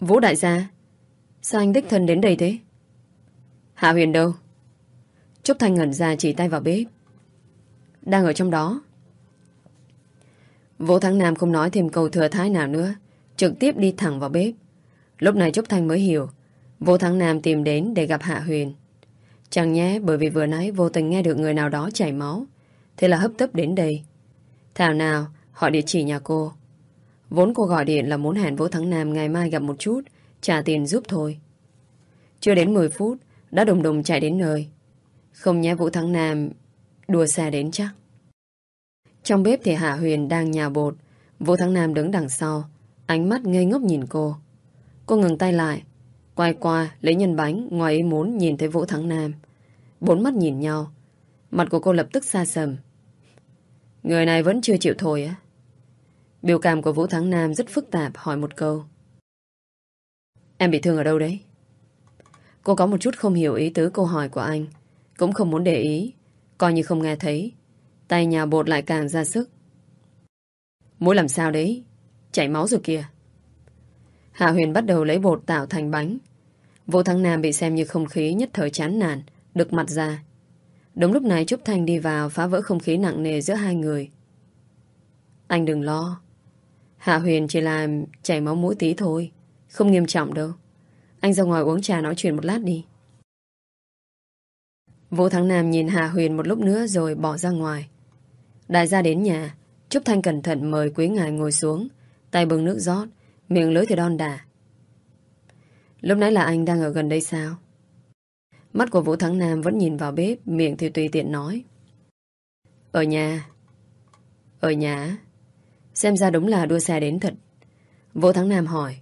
Vũ đại gia, Sao anh đích thân đến đây thế? Hạ Huyền đâu? Trúc Thanh ngẩn ra chỉ tay vào bếp. Đang ở trong đó. Vũ Thắng Nam không nói thêm câu thừa thái nào nữa, Trực tiếp đi thẳng vào bếp. Lúc này Trúc Thanh mới hiểu, Vũ Thắng Nam tìm đến để gặp Hạ Huyền. Chẳng nhé bởi vì vừa nãy vô tình nghe được người nào đó chảy máu, Thế là hấp tấp đến đây. Thảo nào hỏi địa chỉ nhà cô. Vốn cô gọi điện là muốn hẹn Vũ Thắng Nam ngày mai gặp một chút, Trả tiền giúp thôi. Chưa đến 10 phút, Đã đùng đùng chạy đến nơi. Không nhé Vũ Thắng Nam đùa xe đến chắc. Trong bếp thì Hạ Huyền đang nhào bột. Vũ Thắng Nam đứng đằng sau, Ánh mắt ngây ngốc nhìn cô. Cô ngừng tay lại, Quay qua lấy nhân bánh, Ngoài ý muốn nhìn thấy Vũ Thắng Nam. Bốn mắt nhìn nhau, Mặt của cô lập tức xa sầm. Người này vẫn chưa chịu thôi á Biểu cảm của Vũ Thắng Nam rất phức tạp hỏi một câu Em bị thương ở đâu đấy? Cô có một chút không hiểu ý tứ câu hỏi của anh Cũng không muốn để ý Coi như không nghe thấy Tay nhà bột lại càng ra sức Mũi làm sao đấy chảy máu rồi kìa. Hạ Huyền bắt đầu lấy bột tạo thành bánh. Vũ Thắng Nam bị xem như không khí nhất thời chán nản, được mặt ra. Đúng lúc này Trúc Thanh đi vào phá vỡ không khí nặng nề giữa hai người. Anh đừng lo. Hạ Huyền chỉ làm chảy máu mũi tí thôi. Không nghiêm trọng đâu. Anh ra ngoài uống trà nói chuyện một lát đi. Vũ Thắng Nam nhìn Hạ Huyền một lúc nữa rồi bỏ ra ngoài. Đại gia đến nhà, Trúc Thanh cẩn thận mời quý ngài ngồi xuống, tay bưng nước rót, miệng lưới thì đon đà. Lúc nãy là anh đang ở gần đây sao? Mắt của Vũ Thắng Nam vẫn nhìn vào bếp, miệng thì tùy tiện nói. Ở nhà. Ở nhà. Xem ra đúng là đua xe đến thật. Vũ Thắng Nam hỏi.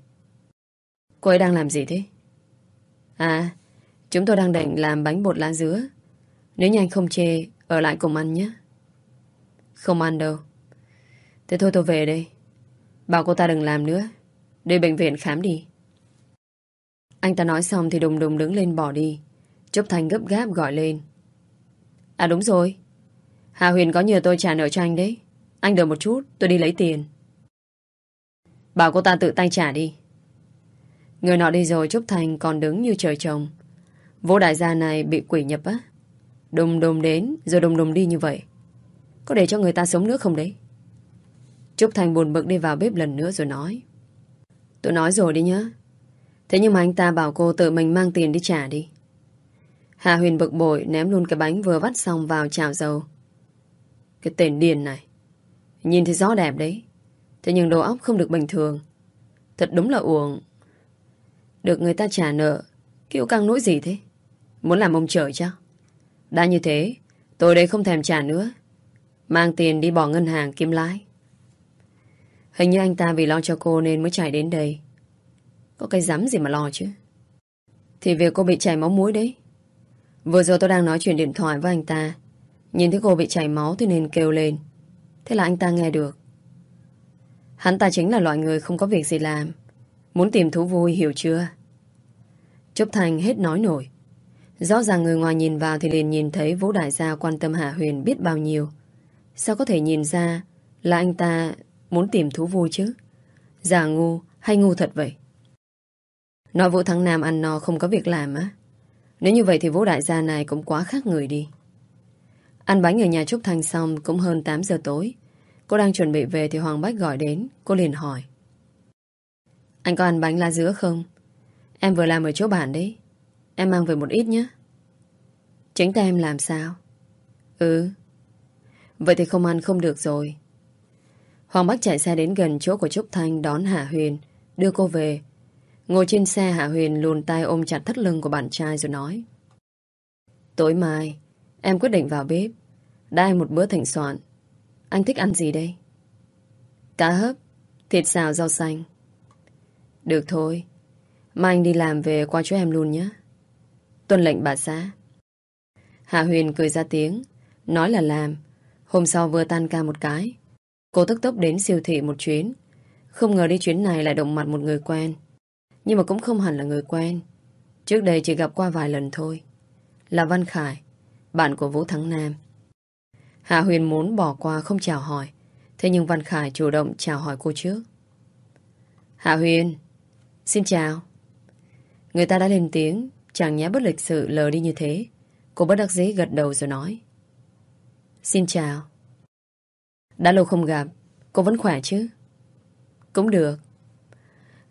Cô ấy đang làm gì thế? À, chúng tôi đang định làm bánh bột lá dứa. Nếu như anh không chê, ở lại cùng ăn nhé. Không ăn đâu. Thế thôi tôi về đây. Bảo cô ta đừng làm nữa. Đi bệnh viện khám đi. Anh ta nói xong thì đùng đùng đứng lên bỏ đi. Chấp Thành gấp gáp gọi lên. À đúng rồi. Hà Huyền có nhờ tôi trả nợ cho anh đấy. Anh đợi một chút, tôi đi lấy tiền. Bảo cô ta tự tay trả đi. Người nọ đi rồi Trúc Thành còn đứng như trời trồng. Vô đại gia này bị quỷ nhập á. Đùng đùng đến rồi đùng đùng đi như vậy. Có để cho người ta sống nữa không đấy? Trúc Thành buồn bực đi vào bếp lần nữa rồi nói. Tôi nói rồi đi nhá. Thế nhưng mà anh ta bảo cô tự mình mang tiền đi trả đi. Hà Huyền bực bội ném luôn cái bánh vừa vắt xong vào chảo dầu. Cái tên điền này. Nhìn thì rõ đẹp đấy. Thế nhưng đầu óc không được bình thường. Thật đúng là uổng. Được người ta trả nợ. Kiểu căng nỗi gì thế? Muốn làm ông trời chứ? Đã như thế, tôi đây không thèm trả nữa. Mang tiền đi bỏ ngân hàng kiếm lãi. Hình như anh ta vì lo cho cô nên mới chạy đến đây. Có cái dám gì mà lo chứ? Thì việc cô bị chảy máu mũi đấy. Vừa rồi tôi đang nói chuyện điện thoại với anh ta. Nhìn thấy cô bị chảy máu thì nên kêu lên. Thế là anh ta nghe được. Hắn ta chính là loại người không có việc gì làm. Muốn tìm thú vui, hiểu chưa? Trúc Thành hết nói nổi. Rõ ràng người ngoài nhìn vào thì liền nhìn thấy Vũ Đại gia quan tâm Hạ Huyền biết bao nhiêu. Sao có thể nhìn ra là anh ta muốn tìm thú vui chứ? Giả ngu hay ngu thật vậy? Nói Vũ Thắng Nam ăn no không có việc làm á? Nếu như vậy thì Vũ Đại gia này cũng quá khác người đi. Ăn bánh ở nhà Trúc Thanh xong cũng hơn 8 giờ tối. Cô đang chuẩn bị về thì Hoàng Bách gọi đến. Cô liền hỏi. Anh có ăn bánh lá dứa không? Em vừa làm ở chỗ bạn đấy. Em mang về một ít nhé. Chính tay em làm sao? Ừ. Vậy thì không ăn không được rồi. Hoàng Bắc chạy xe đến gần chỗ của Trúc Thanh đón Hạ Huyền, đưa cô về. Ngồi trên xe Hạ Huyền luồn tay ôm chặt thắt lưng của bạn trai rồi nói. Tối mai, em quyết định vào bếp. Đai một bữa thịnh soạn. Anh thích ăn gì đây? Cá hấp, thịt xào rau xanh. Được thôi. Mai anh đi làm về qua chỗ em luôn nhé. Tuân lệnh bà xã. Hạ Huyền cười ra tiếng, nói là làm. Hôm sau vừa tan ca một cái. Cô tức tốc đến siêu thị một chuyến. Không ngờ đi chuyến này lại động mặt một người quen. Nhưng mà cũng không hẳn là người quen. Trước đây chỉ gặp qua vài lần thôi. Là Văn Khải, bạn của Vũ Thắng Nam. Hạ Huyền muốn bỏ qua không chào hỏi. Thế nhưng Văn Khải chủ động chào hỏi cô trước. Hạ Huyền, xin chào. Người ta đã lên tiếng, chàng nhá bất lịch sự lờ đi như thế. Cô bất đắc dĩ gật đầu rồi nói. Xin chào. Đã lâu không gặp, cô vẫn khỏe chứ? Cũng được.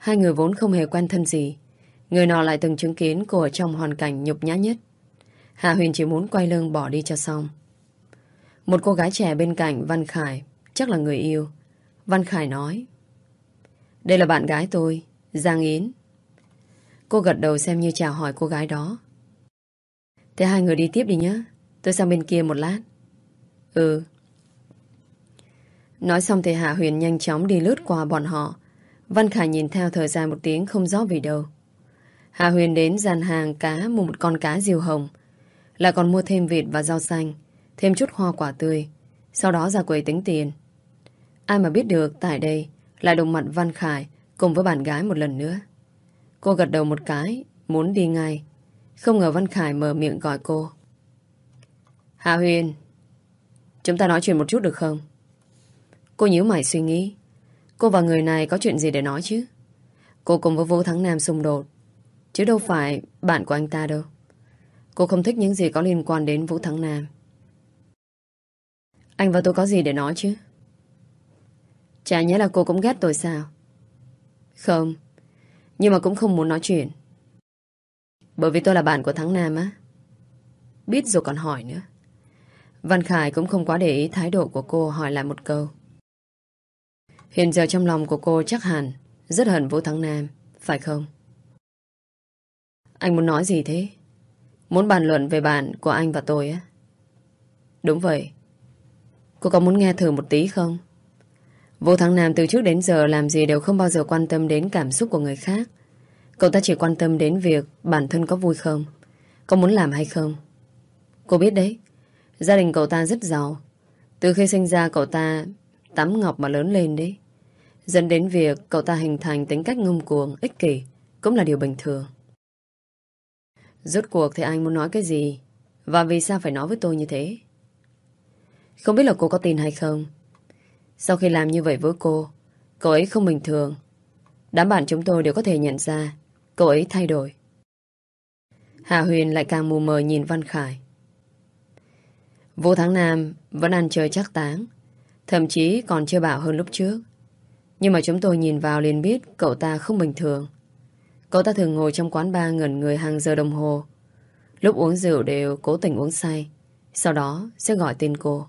Hai người vốn không hề quen thân gì. Người nọ lại từng chứng kiến cô ở trong hoàn cảnh nhục nhã nhất. Hạ Huyền chỉ muốn quay lưng bỏ đi cho xong. Một cô gái trẻ bên cạnh Văn Khải, chắc là người yêu. Văn Khải nói. Đây là bạn gái tôi, Giang Yến. Cô gật đầu xem như chào hỏi cô gái đó. Thế hai người đi tiếp đi nhé. Tôi sang bên kia một lát. Ừ. Nói xong thì Hạ Huyền nhanh chóng đi lướt qua bọn họ. Văn Khải nhìn theo thời gian một tiếng không rõ vì đâu. Hạ Huyền đến gian hàng cá mua một con cá diều hồng. Lại còn mua thêm vịt và rau xanh. Thêm chút hoa quả tươi. Sau đó ra quầy tính tiền. Ai mà biết được tại đây lại đồng mặt Văn Khải cùng với bạn gái một lần nữa. Cô gật đầu một cái, muốn đi ngay. Không ngờ Văn Khải mở miệng gọi cô. Hạ Huyền, chúng ta nói chuyện một chút được không? Cô nhíu mày suy nghĩ. Cô và người này có chuyện gì để nói chứ? Cô cùng với Vũ Thắng Nam xung đột. Chứ đâu phải bạn của anh ta đâu. Cô không thích những gì có liên quan đến Vũ Thắng Nam. Anh và tôi có gì để nói chứ? Chả nhẽ là cô cũng ghét tôi sao? Không. Nhưng mà cũng không muốn nói chuyện. Bởi vì tôi là bạn của Thắng Nam á. Biết rồi còn hỏi nữa. Văn Khải cũng không quá để ý thái độ của cô hỏi lại một câu. Hiện giờ trong lòng của cô chắc hẳn rất hận Vũ Thắng Nam, phải không? Anh muốn nói gì thế? Muốn bàn luận về bạn của anh và tôi á? Đúng vậy. Cô có muốn nghe thử một tí không? Vũ Thắng Nam từ trước đến giờ làm gì đều không bao giờ quan tâm đến cảm xúc của người khác. Cậu ta chỉ quan tâm đến việc bản thân có vui không, có muốn làm hay không. Cô biết đấy, gia đình cậu ta rất giàu. Từ khi sinh ra cậu ta tắm ngọc mà lớn lên đấy. Dẫn đến việc cậu ta hình thành tính cách ngông cuồng, ích kỷ cũng là điều bình thường. Rốt cuộc thì anh muốn nói cái gì? Và vì sao phải nói với tôi như thế? Không biết là cô có tin hay không? Sau khi làm như vậy với cô, cậu ấy không bình thường. Đám bạn chúng tôi đều có thể nhận ra cậu ấy thay đổi. Hạ Huyền lại càng mù mờ nhìn Văn Khải. Vũ Thắng Nam vẫn ăn chơi chắc táng, thậm chí còn chưa bảo hơn lúc trước. Nhưng mà chúng tôi nhìn vào liền biết cậu ta không bình thường. Cậu ta thường ngồi trong quán bar ngẩn người hàng giờ đồng hồ. Lúc uống rượu đều cố tình uống say. Sau đó sẽ gọi tên cô.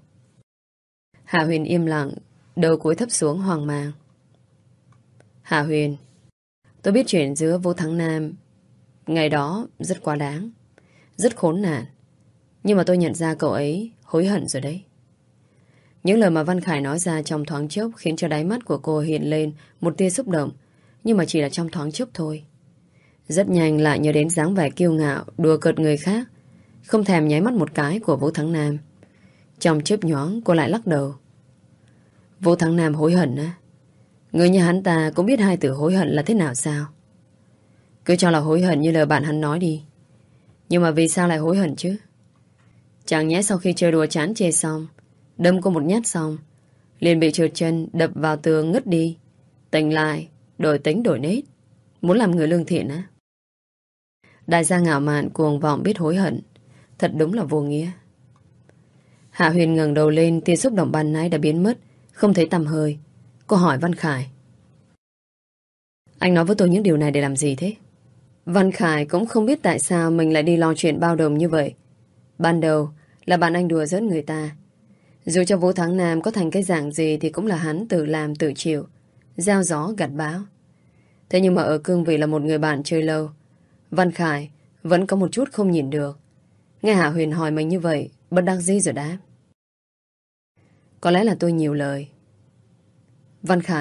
Hạ Huyền im lặng, đầu cúi thấp xuống hoang mang. Hạ Huyền, tôi biết chuyện giữa Vũ Thắng Nam ngày đó rất quá đáng, rất khốn nạn. Nhưng mà tôi nhận ra cậu ấy hối hận rồi đấy. Những lời mà Văn Khải nói ra trong thoáng chốc khiến cho đáy mắt của cô hiện lên một tia xúc động, nhưng mà chỉ là trong thoáng chốc thôi. Rất nhanh lại nhớ đến dáng vẻ kiêu ngạo, đùa cợt người khác, không thèm nháy mắt một cái của Vũ Thắng Nam. Trong chớp nhoáng cô lại lắc đầu. Vũ Thắng Nam hối hận á. Người nhà hắn ta cũng biết hai từ hối hận là thế nào sao? Cứ cho là hối hận như lời bạn hắn nói đi. Nhưng mà vì sao lại hối hận chứ? Chẳng nhẽ sau khi chơi đùa chán chê xong, đâm cô một nhát xong, liền bị trượt chân đập vào tường ngất đi. Tỉnh lại, đổi tính đổi nết. Muốn làm người lương thiện á. Đại gia ngạo mạn cuồng vọng biết hối hận. Thật đúng là vô nghĩa. Hạ Huyền ngẩng đầu lên, tiên xúc động ban nãy đã biến mất, không thấy tầm hơi. Cô hỏi Văn Khải. Anh nói với tôi những điều này để làm gì thế? Văn Khải cũng không biết tại sao mình lại đi lo chuyện bao đồng như vậy. Ban đầu là bạn anh đùa giỡn người ta. Dù cho Vũ Thắng Nam có thành cái dạng gì thì cũng là hắn tự làm tự chịu. Giao gió gặt báo. Thế nhưng mà ở cương vị là một người bạn chơi lâu, Văn Khải vẫn có một chút không nhìn được. Nghe Hạ Huyền hỏi mình như vậy, bất đắc dĩ rồi đáp. Có lẽ là tôi nhiều lời. Văn Khải